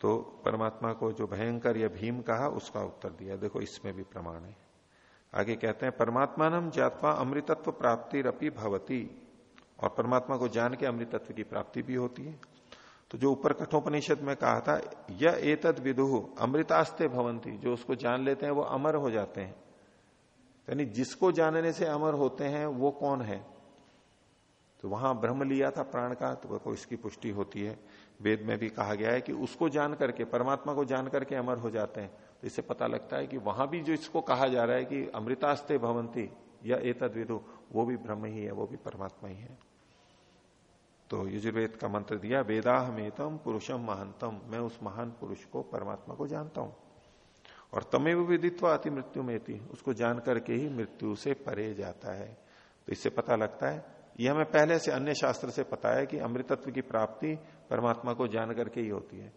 तो परमात्मा को जो भयंकर या भीम कहा, उसका उत्तर दिया। देखो, इसमें भी प्रमाण है। आगे कहते हैं परमात्मा नम जातवा अमृतत्व प्राप्ति रपी भवती। और परमात्मा को जान के अमृतत्व की प्राप्ति भी होती है। तो जो ऊपर कठोपनिषद में कहा था यह एतद विदुह अमृतास्ते भवंती जो उसको जान लेते हैं, वो अमर हो जाते हैं। यानी जिसको जानने से अमर होते हैं, वो कौन है? तो वहाँ ब्रह्म लिया था प्राण का तो वो इसकी पुष्टि होती है। वेद में भी कहा गया है कि उसको जान करके, परमात्मा को जान करके अमर हो जाते हैं। तो इससे पता लगता है कि वहाँ भी जो इसको कहा जा रहा है कि अमृतास्ते भवंती या एतद विदु, वो भी ब्रह्म ही है, वो भी परमात्मा ही है। तो यजुर्वेद का मंत्र दिया, वेदाहमेतम पुरुषम महानतम मैं उस महान पुरुष को, परमात्मा को जानता हूँ। और तमेव विदित्व अति मृत्यु में उसको जान करके ही मृत्यु से परे जाता है। तो इससे पता लगता है, यह हमें पहले से अन्य शास्त्र से पता है कि अमृतत्व की प्राप्ति परमात्मा को जान करके ही होती है।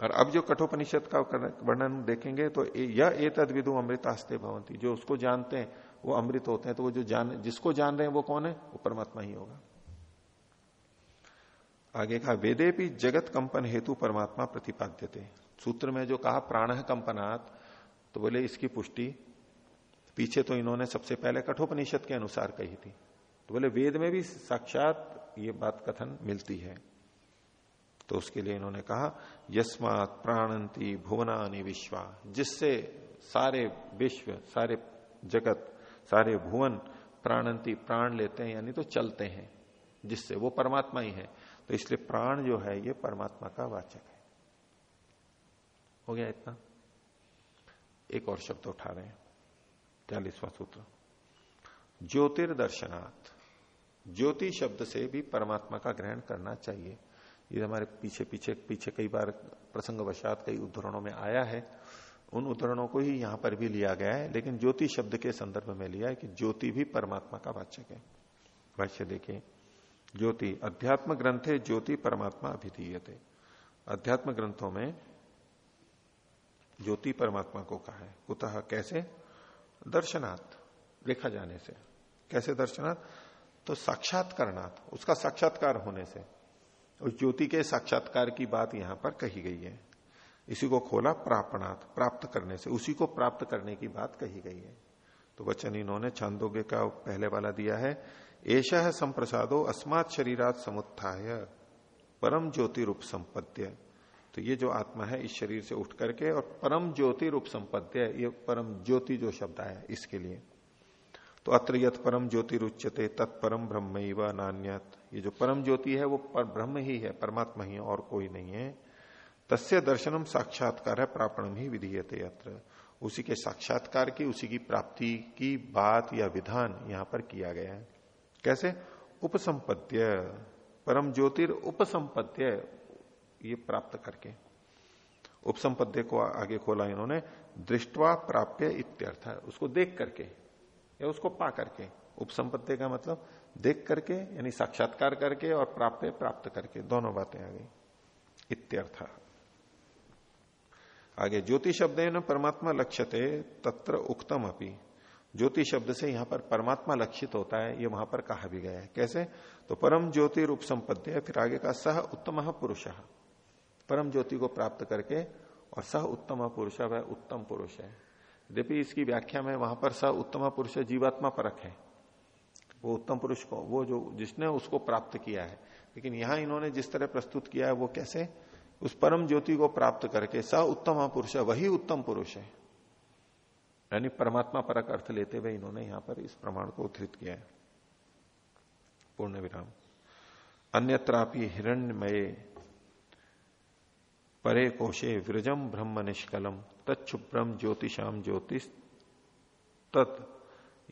और अब जो कठोपनिषद का वर्णन देखेंगे तो यह ए तद विदु अमृतास्ते भवंती जो उसको जानते हैं, वो अमृत होते हैं तो वो जो जान, जिसको जान रहे हैं, वो कौन है? वो परमात्मा ही होगा। आगे कहा, वेदे भी जगत कंपन हेतु परमात्मा प्रतिपाद्य थे। सूत्र में जो कहा, प्राण कंपनात् तो बोले, इसकी पुष्टि, पीछे तो इन्होंने सबसे पहले कठोपनिषद के अनुसार कही थी। तो बोले, वेद में भी साक्षात ये बात कथन मिलती है। तो उसके लिए इन्होंने कहा, यस्मात प्राणंती भुवनानी विश्वा, जिससे सारे विश्व, सारे जगत, सारे भुवन प्राणंती प्राण लेते हैं, यानी तो चलते हैं, जिससे वो परमात्मा ही है। तो इसलिए प्राण जो है, ये परमात्मा का वाचक है। हो गया इतना? एक और शब्द उठा रहे हैं। चालीसवां सूत्र। ज्योतिर्दर्शनाथ ज्योति शब्द से भी परमात्मा का ग्रहण करना चाहिए। ये हमारे पीछे पीछे पीछे कई बार प्रसंग वशात कई उदाहरणों में आया है। उन उदाहरणों को ही यहाँ पर भी लिया गया है, लेकिन ज्योति शब्द के संदर्भ में लिया है कि ज्योति भी परमात्मा का वाचक है। भाष्य देखिए। ज्योति, अध्यात्म ग्रंथे ज्योति परमात्मा अभिधीयते। अध्यात्म ग्रंथों में ज्योति परमात्मा को कहा है। कुतः कैसे? दर्शनाथ देखा जाने से। कैसे दर्शनाथ तो साक्षात्कारनाथ उसका साक्षात्कार होने से। उस ज्योति के साक्षात्कार की बात यहाँ पर कही गई है। इसी को खोला प्रापणात्, प्राप्त करने से। उसी को प्राप्त करने की बात कही गई है। तो वचन इन्होंने छांदोग्य का पहले वाला दिया है। है संप्रसादो अस्मात शरीरात समुत्थाय परम ज्योति रूप संपद्य। तो ये जो आत्मा है, इस शरीर से उठ करके और परम ज्योति रूप संपद्य, ये परम ज्योति जो शब्द है, इसके लिए। तो अत्र यथ परम ज्योति रुच्यते तत्परम ब्रह्म व नान्यत। ये जो परम ज्योति है, वो पर ब्रह्म ही है, परमात्मा ही है, और कोई नहीं है। तस्य दर्शनम साक्षात्कार है प्रापणम ही विधीयते अत्र। उसी के साक्षात्कार की, उसी की प्राप्ति की बात या विधान यहाँ पर किया गया है। कैसे? उपसंपद्य परम ज्योतिर उपसंपद्य ये प्राप्त करके। उपसंपद्य को आगे खोला इन्होंने, दृष्टवा प्राप्य इत्यर्थ। उसको देख करके, या उसको पा करके। उपसंपत्ति का मतलब देख करके, यानी साक्षात्कार करके और प्राप्य प्राप्त करके। दोनों बातें आ गई। इत्यर्थ। आगे ज्योति शब्द ना परमात्मा लक्ष्यते, तत्र उक्तम अपनी ज्योति शब्द से यहाँ पर परमात्मा लक्षित होता है, ये वहाँ पर कहा भी गया है। कैसे? तो परम ज्योति रूप संपद्य, फिर आगे का सह उत्तम पुरुष। परम ज्योति को प्राप्त करके, और सह उत्तम पुरुष, वह उत्तम पुरुष है। यद्यपि इसकी व्याख्या में वहाँ पर सह उत्तम पुरुष जीवात्मा परख है। वो उत्तम पुरुष को, वो जो, जिसने उसको प्राप्त किया है। लेकिन यहाँ इन्होंने जिस तरह प्रस्तुत किया है, वो कैसे? उस परम ज्योति को प्राप्त करके स उत्तम पुरुष, वही उत्तम पुरुष है। यानी परमात्मा परक अर्थ लेते हुए इन्होंने यहाँ पर इस प्रमाण को उद्धृत किया है। पूर्ण विराम अन्यत्रापि हिरण्यमय परे कोशे विरजम ब्रह्म निष्कलम तत्ुभ्रम ज्योतिषाम ज्योतिष तत्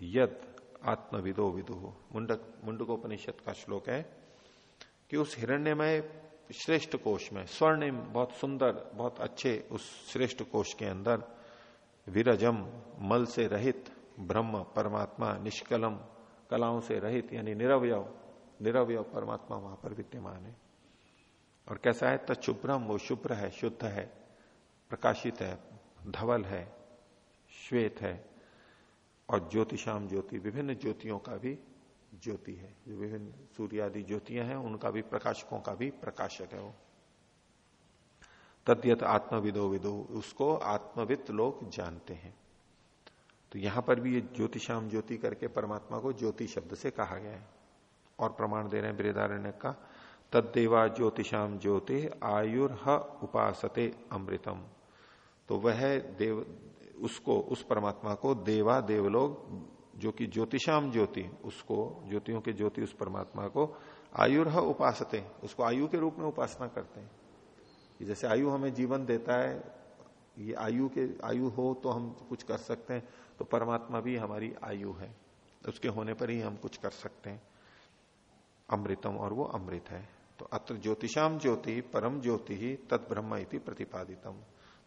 यद आत्मविदो विदु। मुंडक मुंडकोपनिषद का श्लोक है कि उस हिरण्यमय श्रेष्ठ कोश में, स्वर्णिम बहुत सुंदर, बहुत अच्छे उस श्रेष्ठ कोश के अंदर विरजम, मल से रहित, ब्रह्म, परमात्मा, निष्कलम, कलाओं से रहित, यानी निरवय निरवय परमात्मा वहाँ पर विद्यमान है। और कैसा है? तत्शुभ्रम वो शुभ्र है, शुद्ध है, प्रकाशित है, धवल है, श्वेत है, और ज्योतिषाम ज्योति, विभिन्न ज्योतियों का भी ज्योति है। जो विभिन्न सूर्य आदि ज्योतियाँ हैं, उनका भी प्रकाशकों का भी प्रकाशक है वो। तद्यत आत्मविदो विदो, उसको आत्मविद लोग जानते हैं। तो यहाँ पर भी ये ज्योतिषाम ज्योति करके परमात्मा को ज्योति शब्द से कहा गया है। और प्रमाण दे रहे हैं बृदारण्य का, तद्देवा ज्योतिषाम ज्योति आयुर्ह उपासते अमृतम। तो वह देव, उसको, उस परमात्मा को देवा देवलोग, जो कि ज्योतिषाम ज्योति, उसको, ज्योतियों के ज्योति उस परमात्मा को आयुर्ह उपासते उसको आयु के रूप में उपासना करते हैं। जैसे आयु हमें जीवन देता है, ये आयु के, आयु हो तो हम कुछ कर सकते हैं तो परमात्मा भी हमारी आयु है। उसके होने पर ही हम कुछ कर सकते हैं। अमृतम और वो अमृत है। तो अत्र ज्योतिषाम ज्योति, परम ज्योति ही तत्ब्रह्म इति प्रतिपादितम।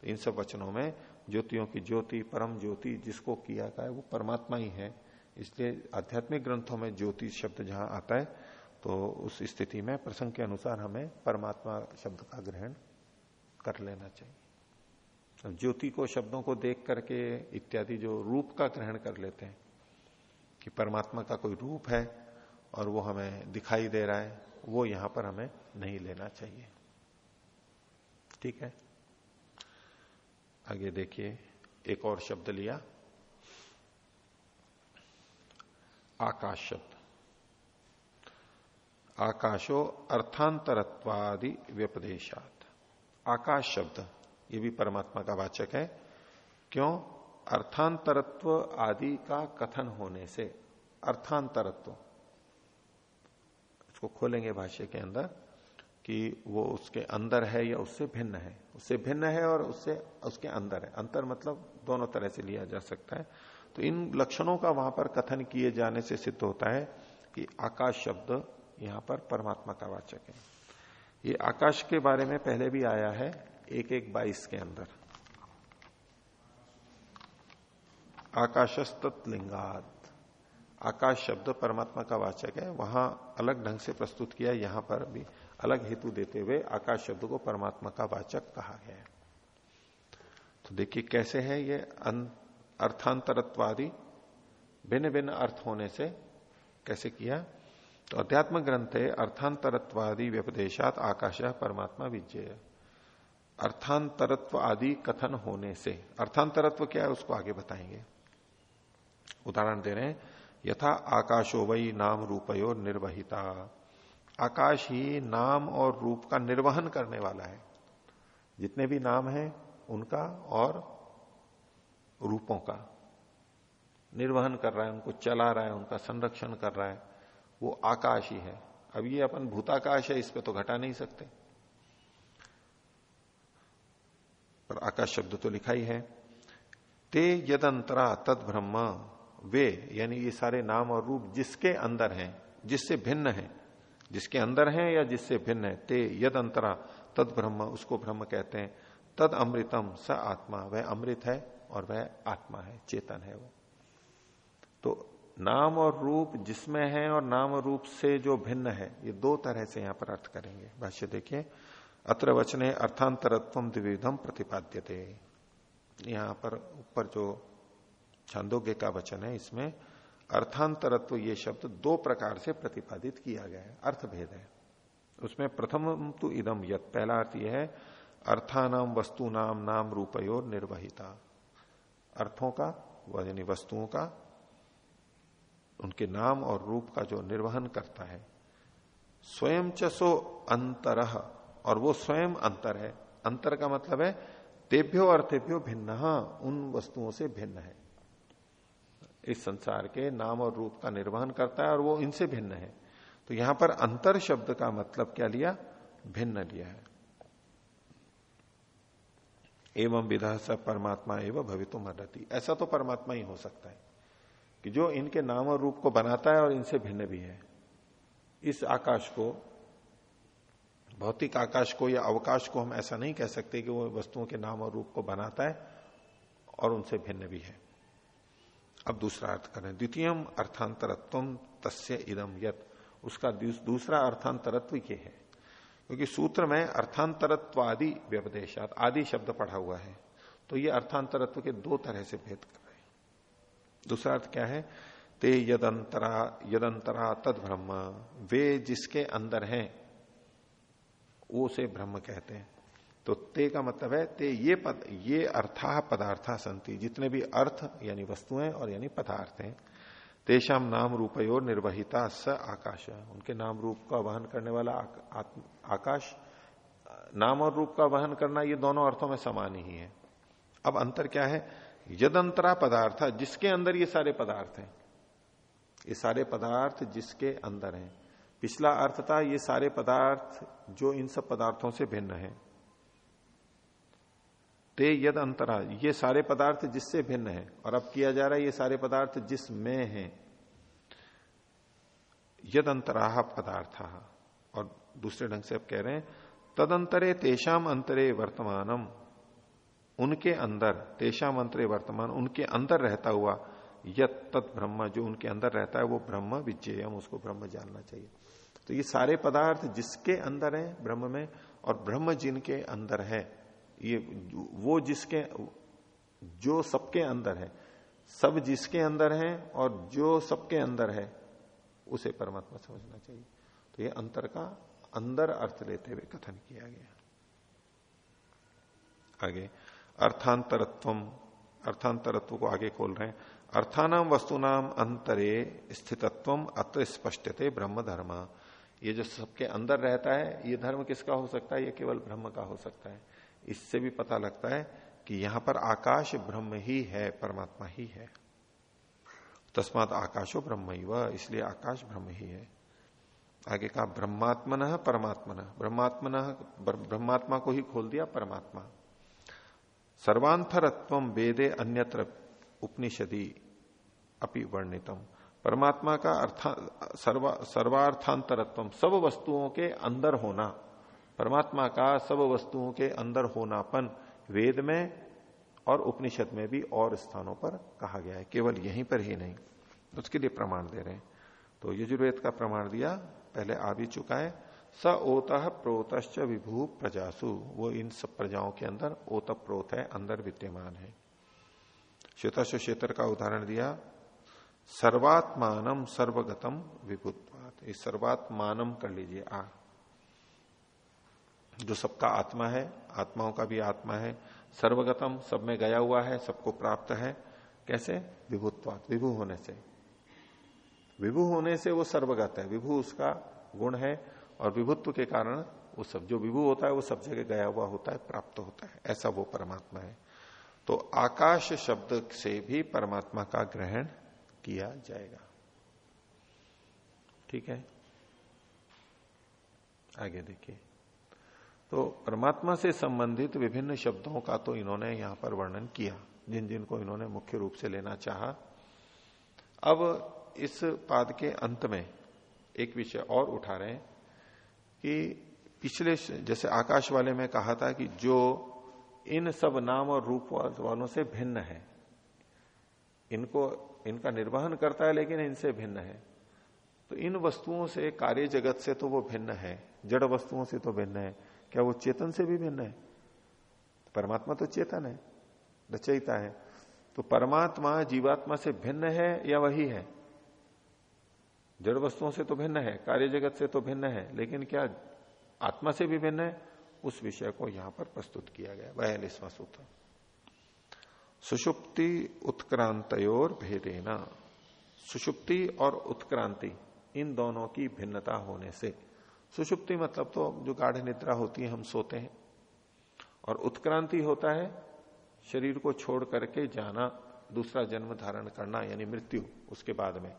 तो इन सब वचनों में ज्योतियों की ज्योति, परम ज्योति जिसको किया गया है, वो परमात्मा ही है। इसलिए आध्यात्मिक ग्रंथों में ज्योति शब्द जहाँ आता है तो उस स्थिति में प्रसंग के अनुसार हमें परमात्मा शब्द का ग्रहण कर लेना चाहिए। अब ज्योति को शब्दों को देख करके इत्यादि जो रूप का ग्रहण कर लेते हैं कि परमात्मा का कोई रूप है और वो हमें दिखाई दे रहा है, वो यहाँ पर हमें नहीं लेना चाहिए। ठीक है? आगे देखिए, एक और शब्द लिया। आकाश शब्द। आकाशो अर्थांतरत्वादि व्यपदेशात। आकाश शब्द, ये भी परमात्मा का वाचक है, क्यों? अर्थांतरत्व आदि का कथन होने से, अर्थांतरत्व। इसको खोलेंगे भाष्य के अंदर कि वो उसके अंदर है या उससे भिन्न है। उससे भिन्न है और उससे, उसके अंदर है। अंतर मतलब दोनों तरह से लिया जा सकता है। तो इन लक्षणों का वहाँ पर कथन किए जाने से सिद्ध होता है कि आकाश शब्द यहाँ पर परमात्मा का वाचक है। ये आकाश के बारे में पहले भी आया है एक एक बाईस के अंदर। आकाशस्तलिंगात आकाश शब्द परमात्मा का वाचक है, वहाँ अलग ढंग से प्रस्तुत किया, यहाँ पर भी अलग हेतु देते हुए आकाश शब्द को परमात्मा का वाचक कहा गया है। तो देखिए कैसे है ये अर्थांतरत्वादी भिन्न भिन्न अर्थ होने से कैसे किया? तो अध्यात्म ग्रंथ अर्थांतरत्वादि व्यपदेशात आकाश परमात्मा विजय अर्थांतरत्व आदि कथन होने से। अर्थांतरत्व क्या है उसको आगे बताएँगे। उदाहरण दे रहे हैं, यथा आकाशो वही नाम रूपयो निर्वहिता। आकाश ही नाम और रूप का निर्वहन करने वाला है। जितने भी नाम हैं, उनका और रूपों का। निर्वहन कर रहा है उनको, चला रहा है उनका, संरक्षण कर रहा है। वो आकाश ही है। अब ये अपन भूताकाश है इस पे तो घटा नहीं सकते। पर आकाश शब्द तो लिखा ही है। ते यदंतरा तद ब्रह्म, वे, यानी ये सारे नाम और रूप जिसके अंदर हैं, जिससे भिन्न है, जिसके अंदर है या जिससे भिन्न है, ते यद अंतरा तद ब्रह्म, उसको ब्रह्म कहते हैं। तद अमृतम, स आत्मा, वह अमृत है और वह आत्मा है, चेतन है वो। तो नाम और रूप जिसमें है और नाम और रूप से जो भिन्न है, ये दो तरह से यहाँ पर अर्थ करेंगे। भाष्य देखिए, अत्र वचने अर्थांतरत्व द्विविधम प्रतिपाद्यते। यहाँ पर ऊपर जो छंदोग्य का वचन है, इसमें अर्थांतरत्व ये शब्द दो प्रकार से प्रतिपादित किया गया है अर्थ भेद है। उसमें प्रथम तो इदम यत, पहला अर्थ यह है, अर्थानाम वस्तु नाम नाम रूपयोर निर्वहिता अर्थों का, यानी वस्तुओं का उनके नाम और रूप का जो निर्वहन करता है। स्वयं चसो अंतर, और वो स्वयं अंतर है। अंतर का मतलब है, तेभ्यो अर्थेभ्यो भिन्न, उन वस्तुओं से भिन्न है। इस संसार के नाम और रूप का निर्वहन करता है और वो इनसे भिन्न है। तो यहाँ पर अंतर शब्द का मतलब क्या लिया? भिन्न लिया है। एवं विधा सब परमात्मा एवं भवितुम मरती ऐसा तो परमात्मा ही हो सकता है। कि जो इनके नाम और रूप को बनाता है और इनसे भिन्न भी है। इस आकाश को, भौतिक आकाश को या अवकाश को हम ऐसा नहीं कह सकते कि वो वस्तुओं के नाम और रूप को बनाता है और उनसे भिन्न भी है। अब दूसरा अर्थ करें। द्वितीय अर्थांतरत्व तस्य इदम यत। उसका दूसरा अर्थांतरत्व ये है। क्योंकि सूत्र में अर्थांतरत्व आदि आदि शब्द पढ़ा हुआ है। तो ये अर्थांतरत्व के दो तरह से भेद कर दूसरा अर्थ क्या है? ते यदंतरा यदंतरा तद ब्रह्म वे जिसके अंदर हैं, वो से ब्रह्म कहते हैं। तो ते का मतलब है, ते ये पद, ये अर्था पदार्था संति, जितने भी अर्थ, यानी वस्तुएँ और यानी पदार्थ हैं तेषाम नाम रूपयोर निर्वहिता स आकाश। उनके नाम रूप का वहन करने वाला आकाश, नाम और रूप का वहन करना ये दोनों अर्थों में समान ही है। अब अंतर क्या है? यदंतरा पदार्थ, जिसके अंदर ये सारे पदार्थ हैं। ये सारे पदार्थ जिसके अंदर हैं। पिछला अर्थ था, ये सारे पदार्थ जो इन सब पदार्थों से भिन्न है। ते यद अंतरा ये सारे पदार्थ जिससे भिन्न है। और अब किया जा रहा है, ये सारे पदार्थ जिसमें है। यद अंतराह पदार्थ। और दूसरे ढंग से अब कह रहे हैं, तदंतरे तेषाम अंतरे वर्तमानम। उनके अंदर तेषाम मंत्र वर्तमान, उनके अंदर रहता हुआ यत तत् ब्रह्म, जो उनके अंदर रहता है, वो ब्रह्म विजयम उसको ब्रह्म जानना चाहिए। तो ये सारे पदार्थ जिसके अंदर है, ब्रह्म में, और ब्रह्म जिनके अंदर है, ये वो जिसके, जो सबके अंदर है, सब जिसके अंदर है और जो सबके अंदर है, उसे परमात्मा समझना चाहिए। तो ये अंतर का अंदर अर्थ लेते हुए कथन किया गया। आगे। अर्थांतरत्व अर्थांतरत्व को आगे खोल रहे हैं। अर्थानाम वस्तुनाम अंतरे स्थितत्व अत्र स्पष्टते ब्रह्म धर्म। ये जो सबके अंदर रहता है, ये धर्म किसका हो सकता है? ये केवल ब्रह्म का हो सकता है। इससे भी पता लगता है कि यहाँ पर आकाश ब्रह्म ही है, परमात्मा ही है। तस्मात आकाशो ब्रह्म ही वह इसलिए आकाश ब्रह्म ही है। आगे कहा, ब्रह्मात्मन परमात्मन। ब्रह्मात्मन ब्रह्मात्मा को ही खोल दिया, परमात्मा। सर्वांतरत्व वेदे अन्यत्र उपनिषदि अपि वर्णितम। परमात्मा का अर्था, सर्वा, सर्वार्थांतरत्व, सब वस्तुओं के अंदर होना, परमात्मा का सब वस्तुओं के अंदर होनापन वेद में और उपनिषद में भी और स्थानों पर कहा गया है, केवल यहीं पर ही नहीं, उसके लिए प्रमाण दे रहे हैं। तो यजुर्वेद का प्रमाण दिया, पहले आ भी चुका है स ओत प्रोत विभू प्रजासु। वो इन सब प्रजाओं के अंदर ओत प्रोत है, अंदर विद्यमान है। श्वेताश क्षेत्र का उदाहरण दिया। सर्वात्मानम सर्वगतम विभुत्वात इस सर्वात्मानम कर लीजिए आ। जो सबका आत्मा है, आत्माओं का भी आत्मा है सर्वगतम सब में गया हुआ है, सबको प्राप्त है। कैसे? विभुत्वात विभु होने से। विभु होने से वो सर्वगत है। विभु उसका गुण है और विभुत्व के कारण वो सब, जो विभु होता है वो सब जगह गया हुआ होता है, प्राप्त होता है। ऐसा वो परमात्मा है। तो आकाश शब्द से भी परमात्मा का ग्रहण किया जाएगा। ठीक है? आगे देखिए। तो परमात्मा से संबंधित विभिन्न शब्दों का तो इन्होंने यहाँ पर वर्णन किया जिन जिनको इन्होंने मुख्य रूप से लेना चाहा। अब इस पाद के अंत में एक विषय और उठा रहे हैं। कि पिछले जैसे आकाश वाले में कहा था कि जो इन सब नाम और रूप वालों से भिन्न है, इनको, इनका निर्वहन करता है लेकिन इनसे भिन्न है। तो इन वस्तुओं से, कार्य जगत से तो वो भिन्न है, जड़ वस्तुओं से तो भिन्न है। क्या वो चेतन से भी भिन्न है? परमात्मा तो चेतन है, रचयिता है। तो परमात्मा जीवात्मा से भिन्न है या वही है? जड़ वस्तुओं से तो भिन्न है, कार्य जगत से तो भिन्न है, लेकिन क्या आत्मा से भी भिन्न है? उस विषय को यहाँ पर प्रस्तुत किया गया, बयालीसवां सूत्र। सुषुप्ति उत्क्रांतोर भेदेना। सुषुप्ति और उत्क्रांति, इन दोनों की भिन्नता होने से। सुषुप्ति मतलब तो जो गाढ़ निद्रा होती है, हम सोते हैं। और उत्क्रांति होता है, शरीर को छोड़ करके जाना, दूसरा जन्म धारण करना, यानी मृत्यु, उसके बाद में।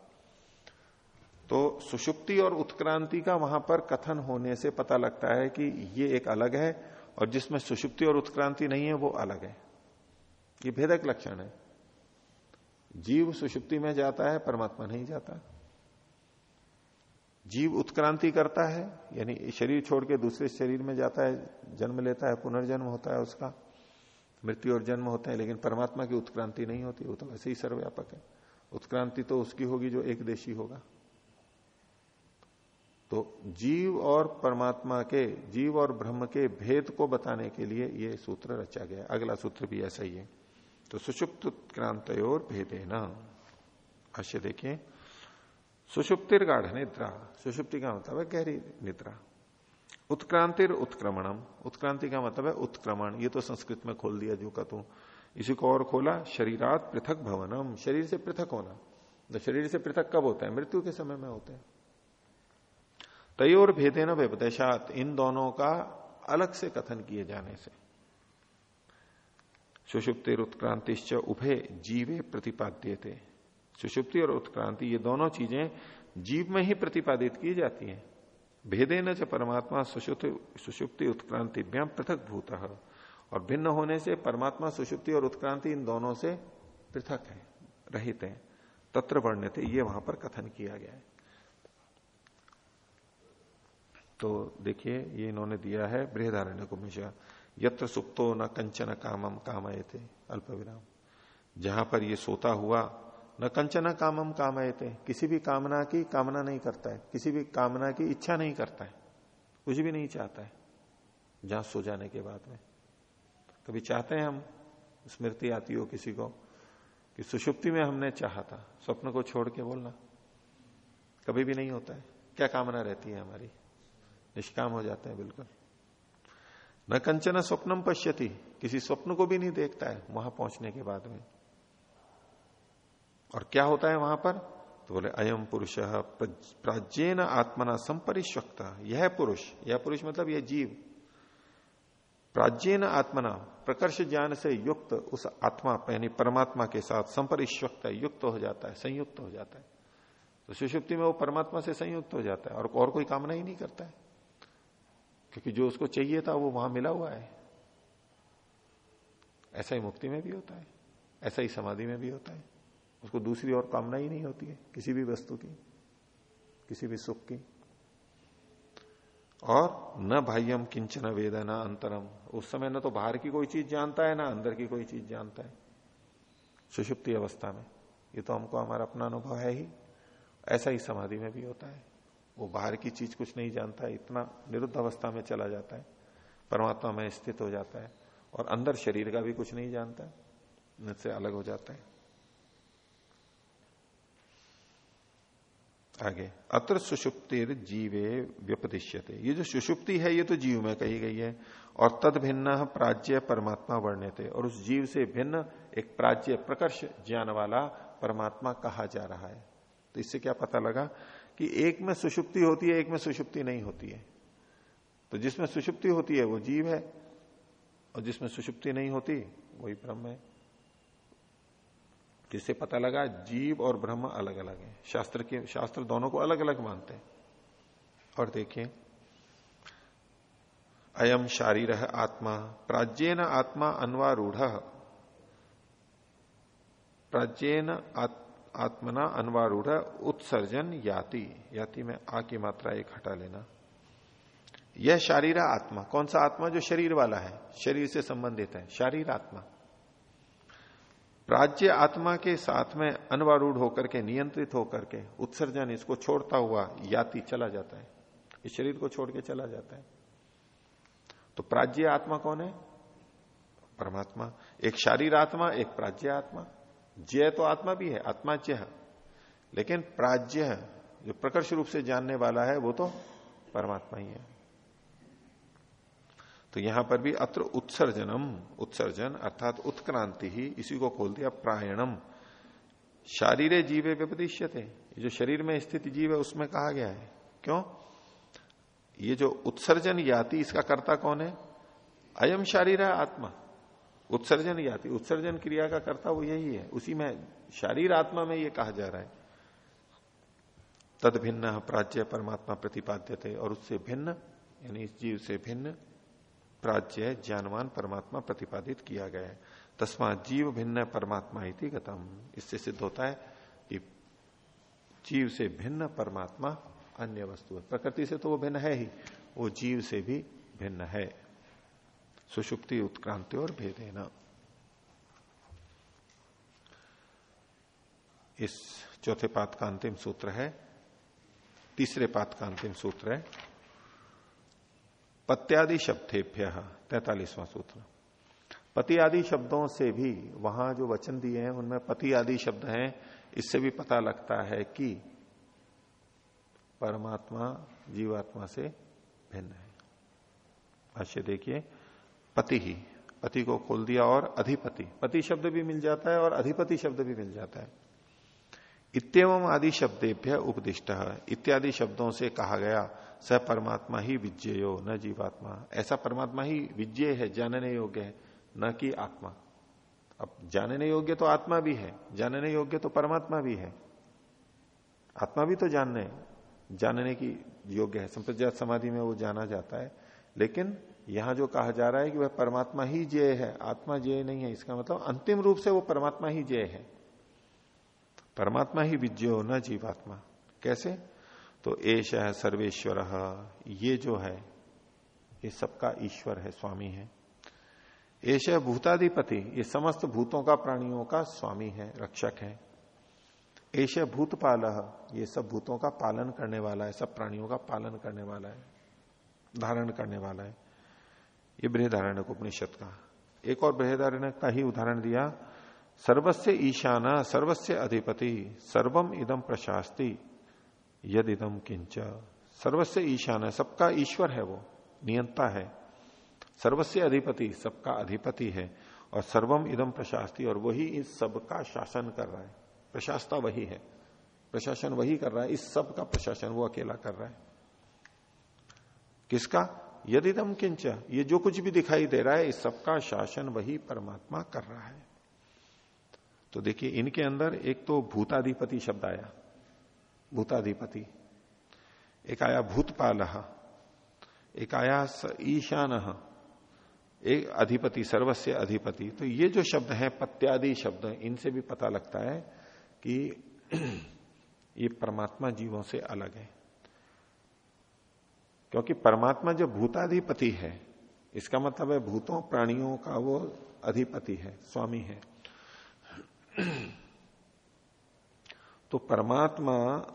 तो सुषुप्ति और उत्क्रांति का वहाँ पर कथन होने से पता लगता है कि ये एक अलग है और जिसमें सुषुप्ति और उत्क्रांति नहीं है, वो अलग है। ये भेदक लक्षण है। जीव सुषुप्ति में जाता है, परमात्मा नहीं जाता। जीव उत्क्रांति करता है, यानी शरीर छोड़ के दूसरे शरीर में जाता है, जन्म लेता है, पुनर्जन्म होता है उसका। मृत्यु और जन्म होते हैं, लेकिन परमात्मा की उत्क्रांति नहीं होती, वो तो वैसे ही सर्वव्यापक है। उत्क्रांति तो उसकी होगी जो एक देशी होगा। तो जीव और परमात्मा के, जीव और ब्रह्म के भेद को बताने के लिए ये सूत्र रचा गया। अगला सूत्र भी ऐसा ही है। तो सुषुप्त क्रांत और भेदे न अश्य देखिए। सुषुप्तिर गाढ़ निद्रा। सुषुप्ति का मतलब है गहरी निद्रा। उत्क्रांतिर उत्क्रमणम। उत्क्रांति का मतलब है उत्क्रमण। ये तो संस्कृत में खोल दिया, जो का तू। इसी को और खोला, शरीरात पृथक भवनम। शरीर से पृथक होना। तो शरीर से पृथक कब होता है? मृत्यु के समय में होते हैं। तयोर भेदे न व्यपदेशात। इन दोनों का अलग से कथन किए जाने से। सुषुप्तिर उत्क्रांतिश्च उभे जीवे प्रतिपाद्य थे। सुषुप्ति और उत्क्रांति, ये दोनों चीज़ें जीव में ही प्रतिपादित की जाती हैं। भेदे न च परमात्मा सुषुप्ति उत्क्रांतिभ्याम पृथक भूत। और भिन्न होने से परमात्मा, सुषुप्ति और उत्क्रांति इन दोनों से पृथक है, रहित है। तत्र वर्ण्य थे ये वहाँ पर कथन किया गया है। तो देखिए, ये इन्होंने दिया है बृहदारण्य को मिशा यत्र सुप्तो न कंचन कामम कामये थे अल्प विराम जहाँ पर ये सोता हुआ, न कंचन कामम कामये थे किसी भी कामना की कामना नहीं करता है। किसी भी कामना की इच्छा नहीं करता है। कुछ भी नहीं चाहता है। जहाँ सो जाने के बाद में। कभी चाहते हैं हम स्मृति आती हो किसी को, कि सुषुप्ति में हमने चाहा था। स्वप्न को छोड़ के बोलना। कभी भी नहीं होता है। क्या कामना रहती है हमारी? निष्काम हो जाते हैं, बिल्कुल। न कंचन स्वप्नम पश्यति, किसी स्वप्न को भी नहीं देखता है वहाँ पहुँचने के बाद में। और क्या होता है वहाँ पर? तो बोले, अयम पुरुष प्राज्यन आत्मना संपरिश्वक्ता, यह पुरुष यह पुरुष मतलब यह जीव। प्राचीन आत्मना, प्रकर्ष ज्ञान से युक्त उस आत्मा, यानी परमात्मा के साथ संपरिश्वक्त, युक्त हो जाता है, संयुक्त हो जाता है। तो सुषुप्ति में वो परमात्मा से संयुक्त हो जाता है और और कोई कामना ही नहीं करता है। क्योंकि जो उसको चाहिए था वो वहाँ मिला हुआ है। ऐसा ही मुक्ति में भी होता है, ऐसा ही समाधि में भी होता है। उसको दूसरी और कामना ही नहीं होती है, किसी भी वस्तु की, किसी भी सुख की। और न बाह्यम किंचन वेदना अंतरम। उस समय न तो बाहर की कोई चीज़ जानता है, ना अंदर की कोई चीज़ जानता है। सुषुप्ति अवस्था में। ये तो हमको, हमारा अपना अनुभव है ही। ऐसा ही समाधि में भी होता है। वो बाहर की चीज़ कुछ नहीं जानता है इतना निरुद्ध अवस्था में चला जाता है, परमात्मा में स्थित हो जाता है, और अंदर शरीर का भी कुछ नहीं जानता है अलग हो जाता है। आगे, अत्र सुषुप्तिर जीवे व्यपदिश्यते। ये जो सुषुप्ति है, ये तो जीव में कही गई है, और तद भिन्न प्राज्य परमात्मा वर्ण्यते और उस जीव से भिन्न एक प्राज्य प्रकर्ष ज्ञान वाला परमात्मा कहा जा रहा है। तो इससे क्या पता लगा कि एक में सुषुप्ति होती है, एक में सुषुप्ति नहीं होती है। तो जिसमें सुषुप्ति होती है, वो जीव है, और जिसमें सुषुप्ति नहीं होती, वही ब्रह्म है। जिससे पता लगा, जीव और ब्रह्म अलग अलग है। शास्त्र के, शास्त्र दोनों को अलग अलग मानते हैं। और देखिए अयम शारीर आत्मा प्राज्यन आत्मा अनवारूढ़। प्राज्यन आत्मना अनवारूढ़ उत्सर्जन याति। याति में आ की मात्रा एक हटा लेना। यह शारीर आत्मा, कौन सा आत्मा जो शरीर वाला है? शरीर से संबंधित है, शारीर आत्मा। प्राज्य आत्मा के साथ में अनवारूढ़ होकर के, नियंत्रित होकर के, उत्सर्जन इसको छोड़ता हुआ याति चला जाता है। इस शरीर को छोड़ के चला जाता है। तो प्राज्य आत्मा कौन है? परमात्मा। एक शारीर आत्मा, एक प्राज्य आत्मा। जय तो आत्मा भी है, आत्मा जय लेकिन प्राज्य जो प्रकर्ष रूप से जानने वाला है, वो तो परमात्मा ही है। तो यहाँ पर भी अत्र उत्सर्जनम, उत्सर्जन अर्थात उत्क्रांति ही, इसी को खोल दिया प्रायणम। शारीर जीवे व्यपदिश्य थे जो शरीर में स्थित जीव है, उसमें कहा गया है। क्यों? ये जो उत्सर्जन याति, इसका कर्ता कौन है? अयम शारीर है आत्मा। उत्सर्जन याति उत्सर्जन क्रिया का कर्ता वो यही है। उसी में शारीर आत्मा में ये कहा जा रहा है। तद भिन्न प्राच्य परमात्मा प्रतिपाद्य थे और उससे भिन्न, यानी इस जीव से भिन्न प्राच्य ज्ञानवान परमात्मा प्रतिपादित किया गया है। तस्मा जीव भिन्न परमात्मा इति गतम। इससे सिद्ध होता है कि जीव से भिन्न परमात्मा अन्य वस्तु है। प्रकृति से तो वो भिन्न है ही, वो जीव से भी भिन्न है। सुषुप्ति उत्क्रांति और भेदेना इस चौथे पात का अंतिम सूत्र है, तीसरे पात का अंतिम सूत्र है, पत्यादि शब्देभ्य, तैतालीसवां सूत्र। पति आदि शब्दों से भी वहाँ जो वचन दिए हैं, उनमें पति आदि शब्द हैं, इससे भी पता लगता है कि परमात्मा जीवात्मा से भिन्न है। भाष्य देखिए पति ही, पति को खोल दिया और अधिपति। पति शब्द भी मिल जाता है और अधिपति शब्द भी मिल जाता है। इतम आदि शब्देभ्य उपदिष्ट। इत्यादि शब्दों से कहा गया, स परमात्मा ही विजयो न जीवात्मा। ऐसा परमात्मा ही विजय है, जानने योग्य है, न कि आत्मा। अब जानने योग्य तो आत्मा भी है, जानने योग्य तो परमात्मा भी है। आत्मा भी तो जानने जानने की योग्य है। संप्रज्ञात समाधि में वो जाना जाता है। लेकिन यहाँ जो कहा जा रहा है कि वह परमात्मा ही जय है, आत्मा जय नहीं है, इसका मतलब अंतिम रूप से वो परमात्मा ही जय है। परमात्मा ही विजयो न जीवात्मा। कैसे? तो एश है सर्वेश्वर, ये जो है, ये सबका ईश्वर है, स्वामी है। एश है भूताधिपति, ये समस्त भूतों का, प्राणियों का स्वामी है, रक्षक है। एश है भूतपाल, ये सब भूतों का पालन करने वाला है, सब प्राणियों का पालन करने वाला है, धारण करने वाला है। ये बृहदारण्य उपनिषद का एक और बृहदारण्य का ही उदाहरण दिया, सर्वस्य ईशाना, सर्वस्य अधिपति, सर्वम इदम प्रशास्ति यद इदम किंच सर्वस्व ईशान, सबका ईश्वर है वो, नियंता है। सर्वस्व अधिपति, सबका अधिपति है, और सर्वम इदम प्रशास्ति, और वही इस सब का शासन कर रहा है। प्रशासता वही है। प्रशासन वही कर रहा है, इस सब का प्रशासन वो अकेला कर रहा है। किसका? यदि दम किंच, ये जो कुछ भी दिखाई दे रहा है, इस सबका शासन वही परमात्मा कर रहा है। तो देखिए, इनके अंदर एक तो भूताधिपति शब्द आया। भूताधिपति। एक आया भूतपाल, एक आया ईशान, एक अधिपति सर्वस्व अधिपति। तो ये जो शब्द है, पत्यादि शब्द, इनसे भी पता लगता है कि ये परमात्मा जीवों से अलग है। क्योंकि परमात्मा जो भूताधिपति है, इसका मतलब है भूतों प्राणियों का वो अधिपति है, स्वामी है। तो परमात्मा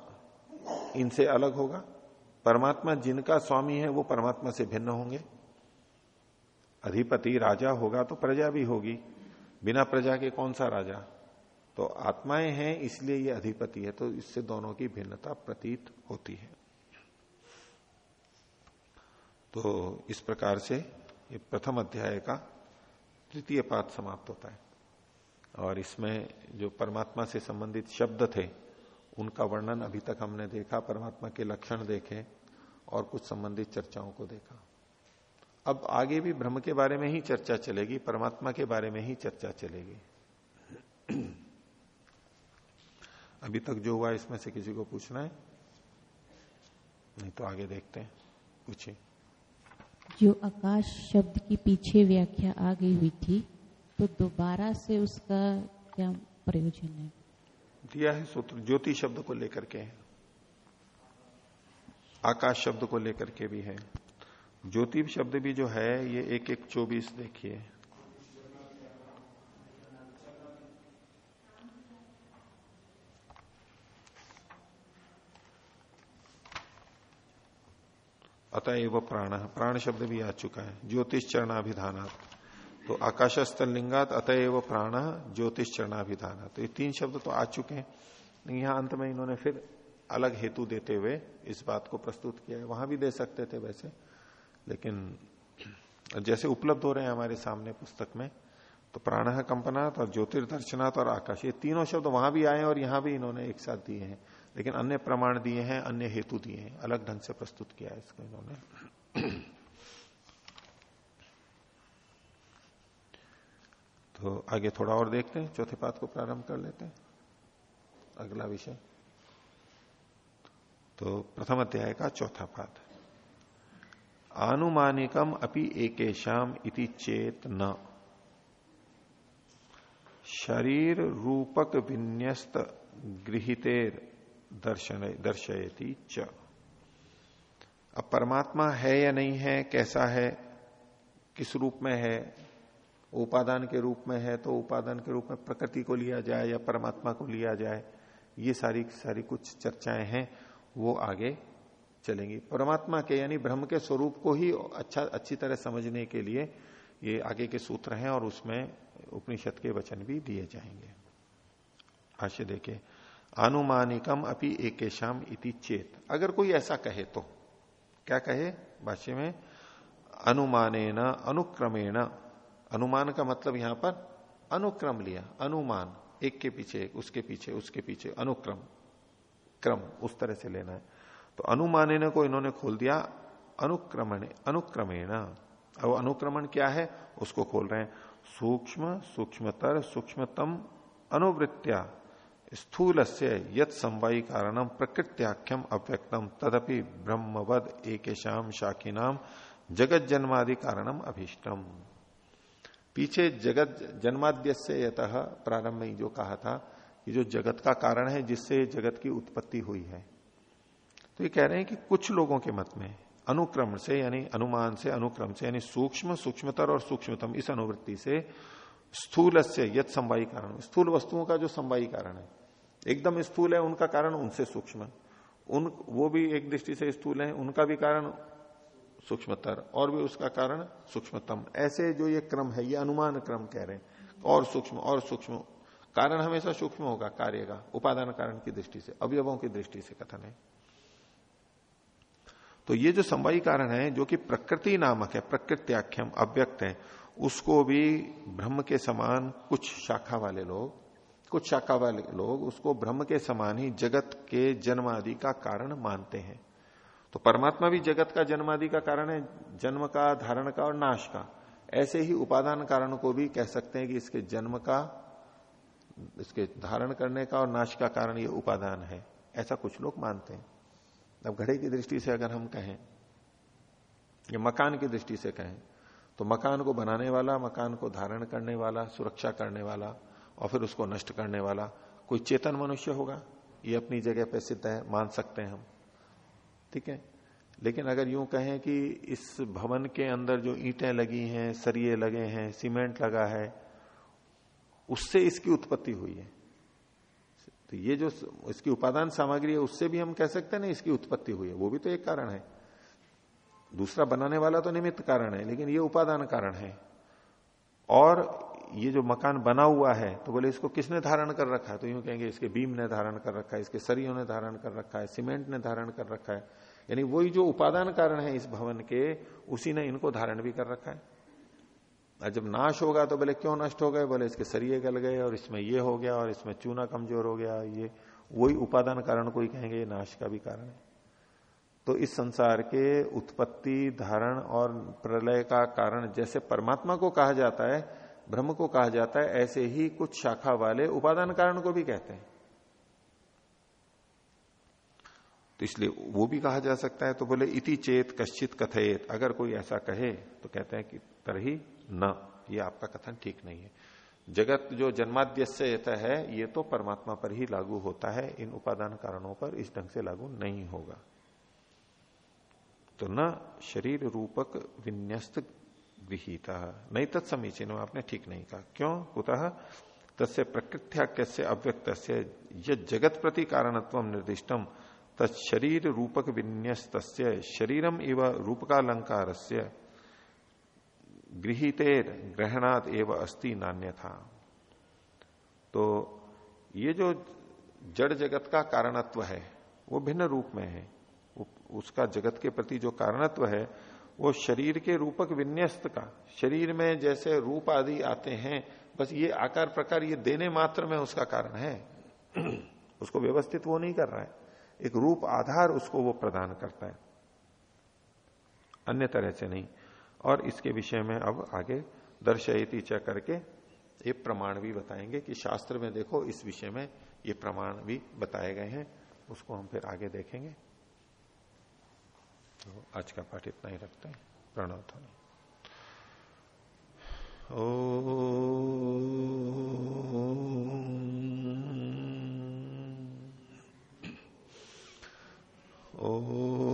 इनसे अलग होगा। परमात्मा जिनका स्वामी है, वो परमात्मा से भिन्न होंगे। अधिपति राजा होगा तो प्रजा भी होगी। बिना प्रजा के कौन सा राजा? तो आत्माएँ हैं, इसलिए ये अधिपति है। तो इससे दोनों की भिन्नता प्रतीत होती है। तो इस प्रकार से ये प्रथम अध्याय का तृतीय पाठ समाप्त होता है। और इसमें जो परमात्मा से संबंधित शब्द थे, उनका वर्णन अभी तक हमने देखा, परमात्मा के लक्षण देखे और कुछ संबंधित चर्चाओं को देखा। अब आगे भी ब्रह्म के बारे में ही चर्चा चलेगी, परमात्मा के बारे में ही चर्चा चलेगी। अभी तक जो हुआ, इसमें से किसी को पूछना है? नहीं तो आगे देखते हैं। पूछिए। जो आकाश शब्द की पीछे व्याख्या आ गई हुई थी तो दोबारा से उसका क्या प्रयोजन है? दिया है सूत्र, ज्योति शब्द को लेकर के। आकाश शब्द को लेकर के भी है। ज्योति शब्द भी जो है, ये एक एक चौबीस देखिए। अतएव प्राण। प्राण शब्द भी आ चुका है। ज्योतिष चरणाभिधान तो आकाशस्थल लिंगात अतएव प्राण ज्योतिष चरणाभिधान तो ये तीन शब्द तो आ चुके हैं। यहाँ अंत में इन्होंने फिर अलग हेतु देते हुए इस बात को प्रस्तुत किया है। वहाँ भी दे सकते थे वैसे। लेकिन जैसे उपलब्ध हो रहे हैं हमारे सामने पुस्तक में तो प्राण कंपनाथ और ज्योतिर्दर्शनाथ और आकाश। ये तीनों शब्द वहाँ भी आए और यहाँ भी इन्होंने एक साथ दिए हैं। लेकिन अन्य प्रमाण दिए हैं, अन्य हेतु दिए हैं। अलग ढंग से प्रस्तुत किया है इसको इन्होंने। तो आगे थोड़ा और देखते हैं, चौथे पात को प्रारंभ कर लेते हैं। अगला विषय। तो प्रथम अध्याय का चौथा पाठ आनुमानिकम अपि एकेशाम इति चेत न। शरीर रूपक विन्यस्त गृहितेर दर्शन, दर्शयती च। अब परमात्मा है या नहीं है, कैसा है, किस रूप में है, उपादान के रूप में है तो उपादान के रूप में प्रकृति को लिया जाए या परमात्मा को लिया जाए, ये सारी सारी कुछ चर्चाएँ हैं, वो आगे चलेंगी। परमात्मा के, यानी ब्रह्म के स्वरूप को ही अच्छा अच्छी तरह समझने के लिए ये आगे के सूत्र हैं और उसमें उपनिषद के वचन भी दिए जाएँगे। भाष्य देखे आनुमानिकम अपनी एक शाम इति चेत। अगर कोई ऐसा कहे तो। क्या कहे? भाष्य में अनुमाने अनुक्रमेण। अनुमान का मतलब यहाँ पर अनुक्रम लिया। अनुमान, एक के पीछे, एक, उसके पीछे उसके पीछे, अनुक्रम। क्रम, उस तरह से लेना है। तो अनुमाने को इन्होंने खोल दिया, अनुक्रमण, अनुक्रमेण। अब अनुक्रमण क्या है? उसको खोल रहे हैं। सूक्ष्म, सूक्ष्मतर, सूक्ष्मतम, अनुवृत्तिया। स्थूल से यत समवायी कारणम प्रकृत्याख्यम अव्यक्तम तदपि ब्रह्मवद एक शाखी नाम जगत जन्मादि कारणम अभिष्टम। पीछे जगत जन्माद्य से यत प्रारंभ में जो कहा था कि जो जगत का कारण है, जिससे जगत की उत्पत्ति हुई है। तो ये कह रहे हैं कि कुछ लोगों के मत में, अनुक्रम से, यानी अनुमान से, अनुक्रम से, यानी सूक्ष्म, सूक्ष्मतर और सूक्ष्मतम, इस अनुवृत्ति से स्थूल से यथ संवाई कारण। स्थूल वस्तुओं का जो संवाई कारण है, एकदम स्थूल है, उनका कारण उनसे सूक्ष्म। उन, वो भी एक दृष्टि से स्थूल है, उनका भी कारण सूक्ष्मतर, और भी उसका कारण सूक्ष्मतम। ऐसे जो ये क्रम है, ये अनुमान क्रम कह रहे हैं, और सूक्ष्म और सूक्ष्म। कारण हमेशा सूक्ष्म होगा, कार्य का, उपादान कारण की दृष्टि से, अवयवों की दृष्टि से कथन है। तो ये जो संवाई कारण है, जो कि प्रकृति नामक है, प्रकृत्याख्यम, अव्यक्त है उसको भी ब्रह्म के समान कुछ शाखा वाले लोग, कुछ शाखा वाले लोग उसको ब्रह्म के समान ही जगत के जन्म आदि का कारण मानते हैं। तो परमात्मा भी जगत का जन्मादि का कारण है, जन्म का, धारण का और नाश का। ऐसे ही उपादान कारण को भी कह सकते हैं कि इसके जन्म का, इसके धारण करने का और नाश का कारण ये उपादान है। ऐसा कुछ लोग मानते हैं। अब घड़े की दृष्टि से अगर हम कहें, या मकान की दृष्टि से कहें तो मकान को बनाने वाला, मकान को धारण करने वाला, सुरक्षा करने वाला और फिर उसको नष्ट करने वाला, कोई चेतन मनुष्य होगा? ये अपनी जगह पर सिद्ध है, मान सकते हैं हम। ठीक है? लेकिन अगर यूँ कहें कि इस भवन के अंदर जो ईंटें लगी हैं, सरिये लगे हैं, सीमेंट लगा है, उससे इसकी उत्पत्ति हुई है। तो ये जो इसकी उपादान सामग्री है, उससे भी हम कह सकते हैं ना इसकी उत्पत्ति हुई है। वो भी तो एक कारण है। दूसरा बनाने वाला तो निमित्त कारण है, लेकिन ये उपादान कारण है। और ये जो मकान बना हुआ है तो बोले इसको किसने धारण कर रखा है? तो यूँ कहेंगे इसके बीम ने धारण कर रखा है, इसके सरियों ने धारण कर रखा है, सीमेंट ने धारण कर रखा है। यानी वही जो उपादान कारण है इस भवन के, उसी ने इनको धारण भी कर रखा है। और जब नाश होगा तो बोले क्यों नष्ट हो गए? बोले इसके सरिये गल गए और इसमें ये हो गया और इसमें चूना कमज़ोर हो गया। ये वही उपादान कारण कोई कहेंगे, ये नाश का भी कारण है। तो इस संसार के उत्पत्ति, धारण और प्रलय का कारण जैसे परमात्मा को कहा जाता है, ब्रह्म को कहा जाता है, ऐसे ही कुछ शाखा वाले उपादान कारण को भी कहते हैं। तो इसलिए वो भी कहा जा सकता है तो बोले, इति चेत कश्चित कथयत। अगर कोई ऐसा कहे तो कहते हैं कि तरही न, ये आपका कथन ठीक नहीं है। जगत जो जन्माद्य है, ये तो परमात्मा पर ही लागू होता है, इन उपादान कारणों पर इस ढंग से लागू नहीं होगा। तो न शरीर रूपक विन्यस्त गृहिता नहीं तत्समीचीन आपने ठीक नहीं कहा। क्यों? कुतः? तस्य प्रकृत्याख्य अव्यक्त जगत प्रति कारणत्व निर्दिष्टम तत्शरीर रूपक विन्यस्त शरीरम एवं रूपकालंकार से गृहितेर ग्रहणात एवं अस्ति नान्य था तो ये जो जड़ जगत का कारणत्व है, वो भिन्न रूप में है। उसका जगत के प्रति जो कारणत्व है, वो शरीर के रूपक विन्यस्त का। शरीर में जैसे रूप आदि आते हैं, बस ये आकार प्रकार ये देने मात्र में उसका कारण है। उसको व्यवस्थित वो नहीं कर रहा है। एक रूप आधार उसको वो प्रदान करता है। अन्य तरह से नहीं। और इसके विषय में अब आगे दर्शयती च करके ये प्रमाण भी बताएँगे कि शास्त्र में देखो, इस विषय में ये प्रमाण भी बताए गए हैं। उसको हम फिर आगे देखेंगे। तो आज का पाठ इतना ही रखते हैं। प्रणव ओ ओ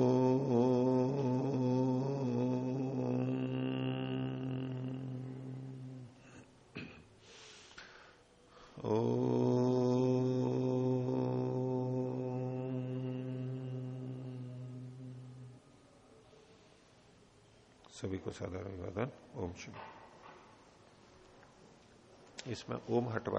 को साधारण अभिवादन ओम शिव इसमें ओम हटवा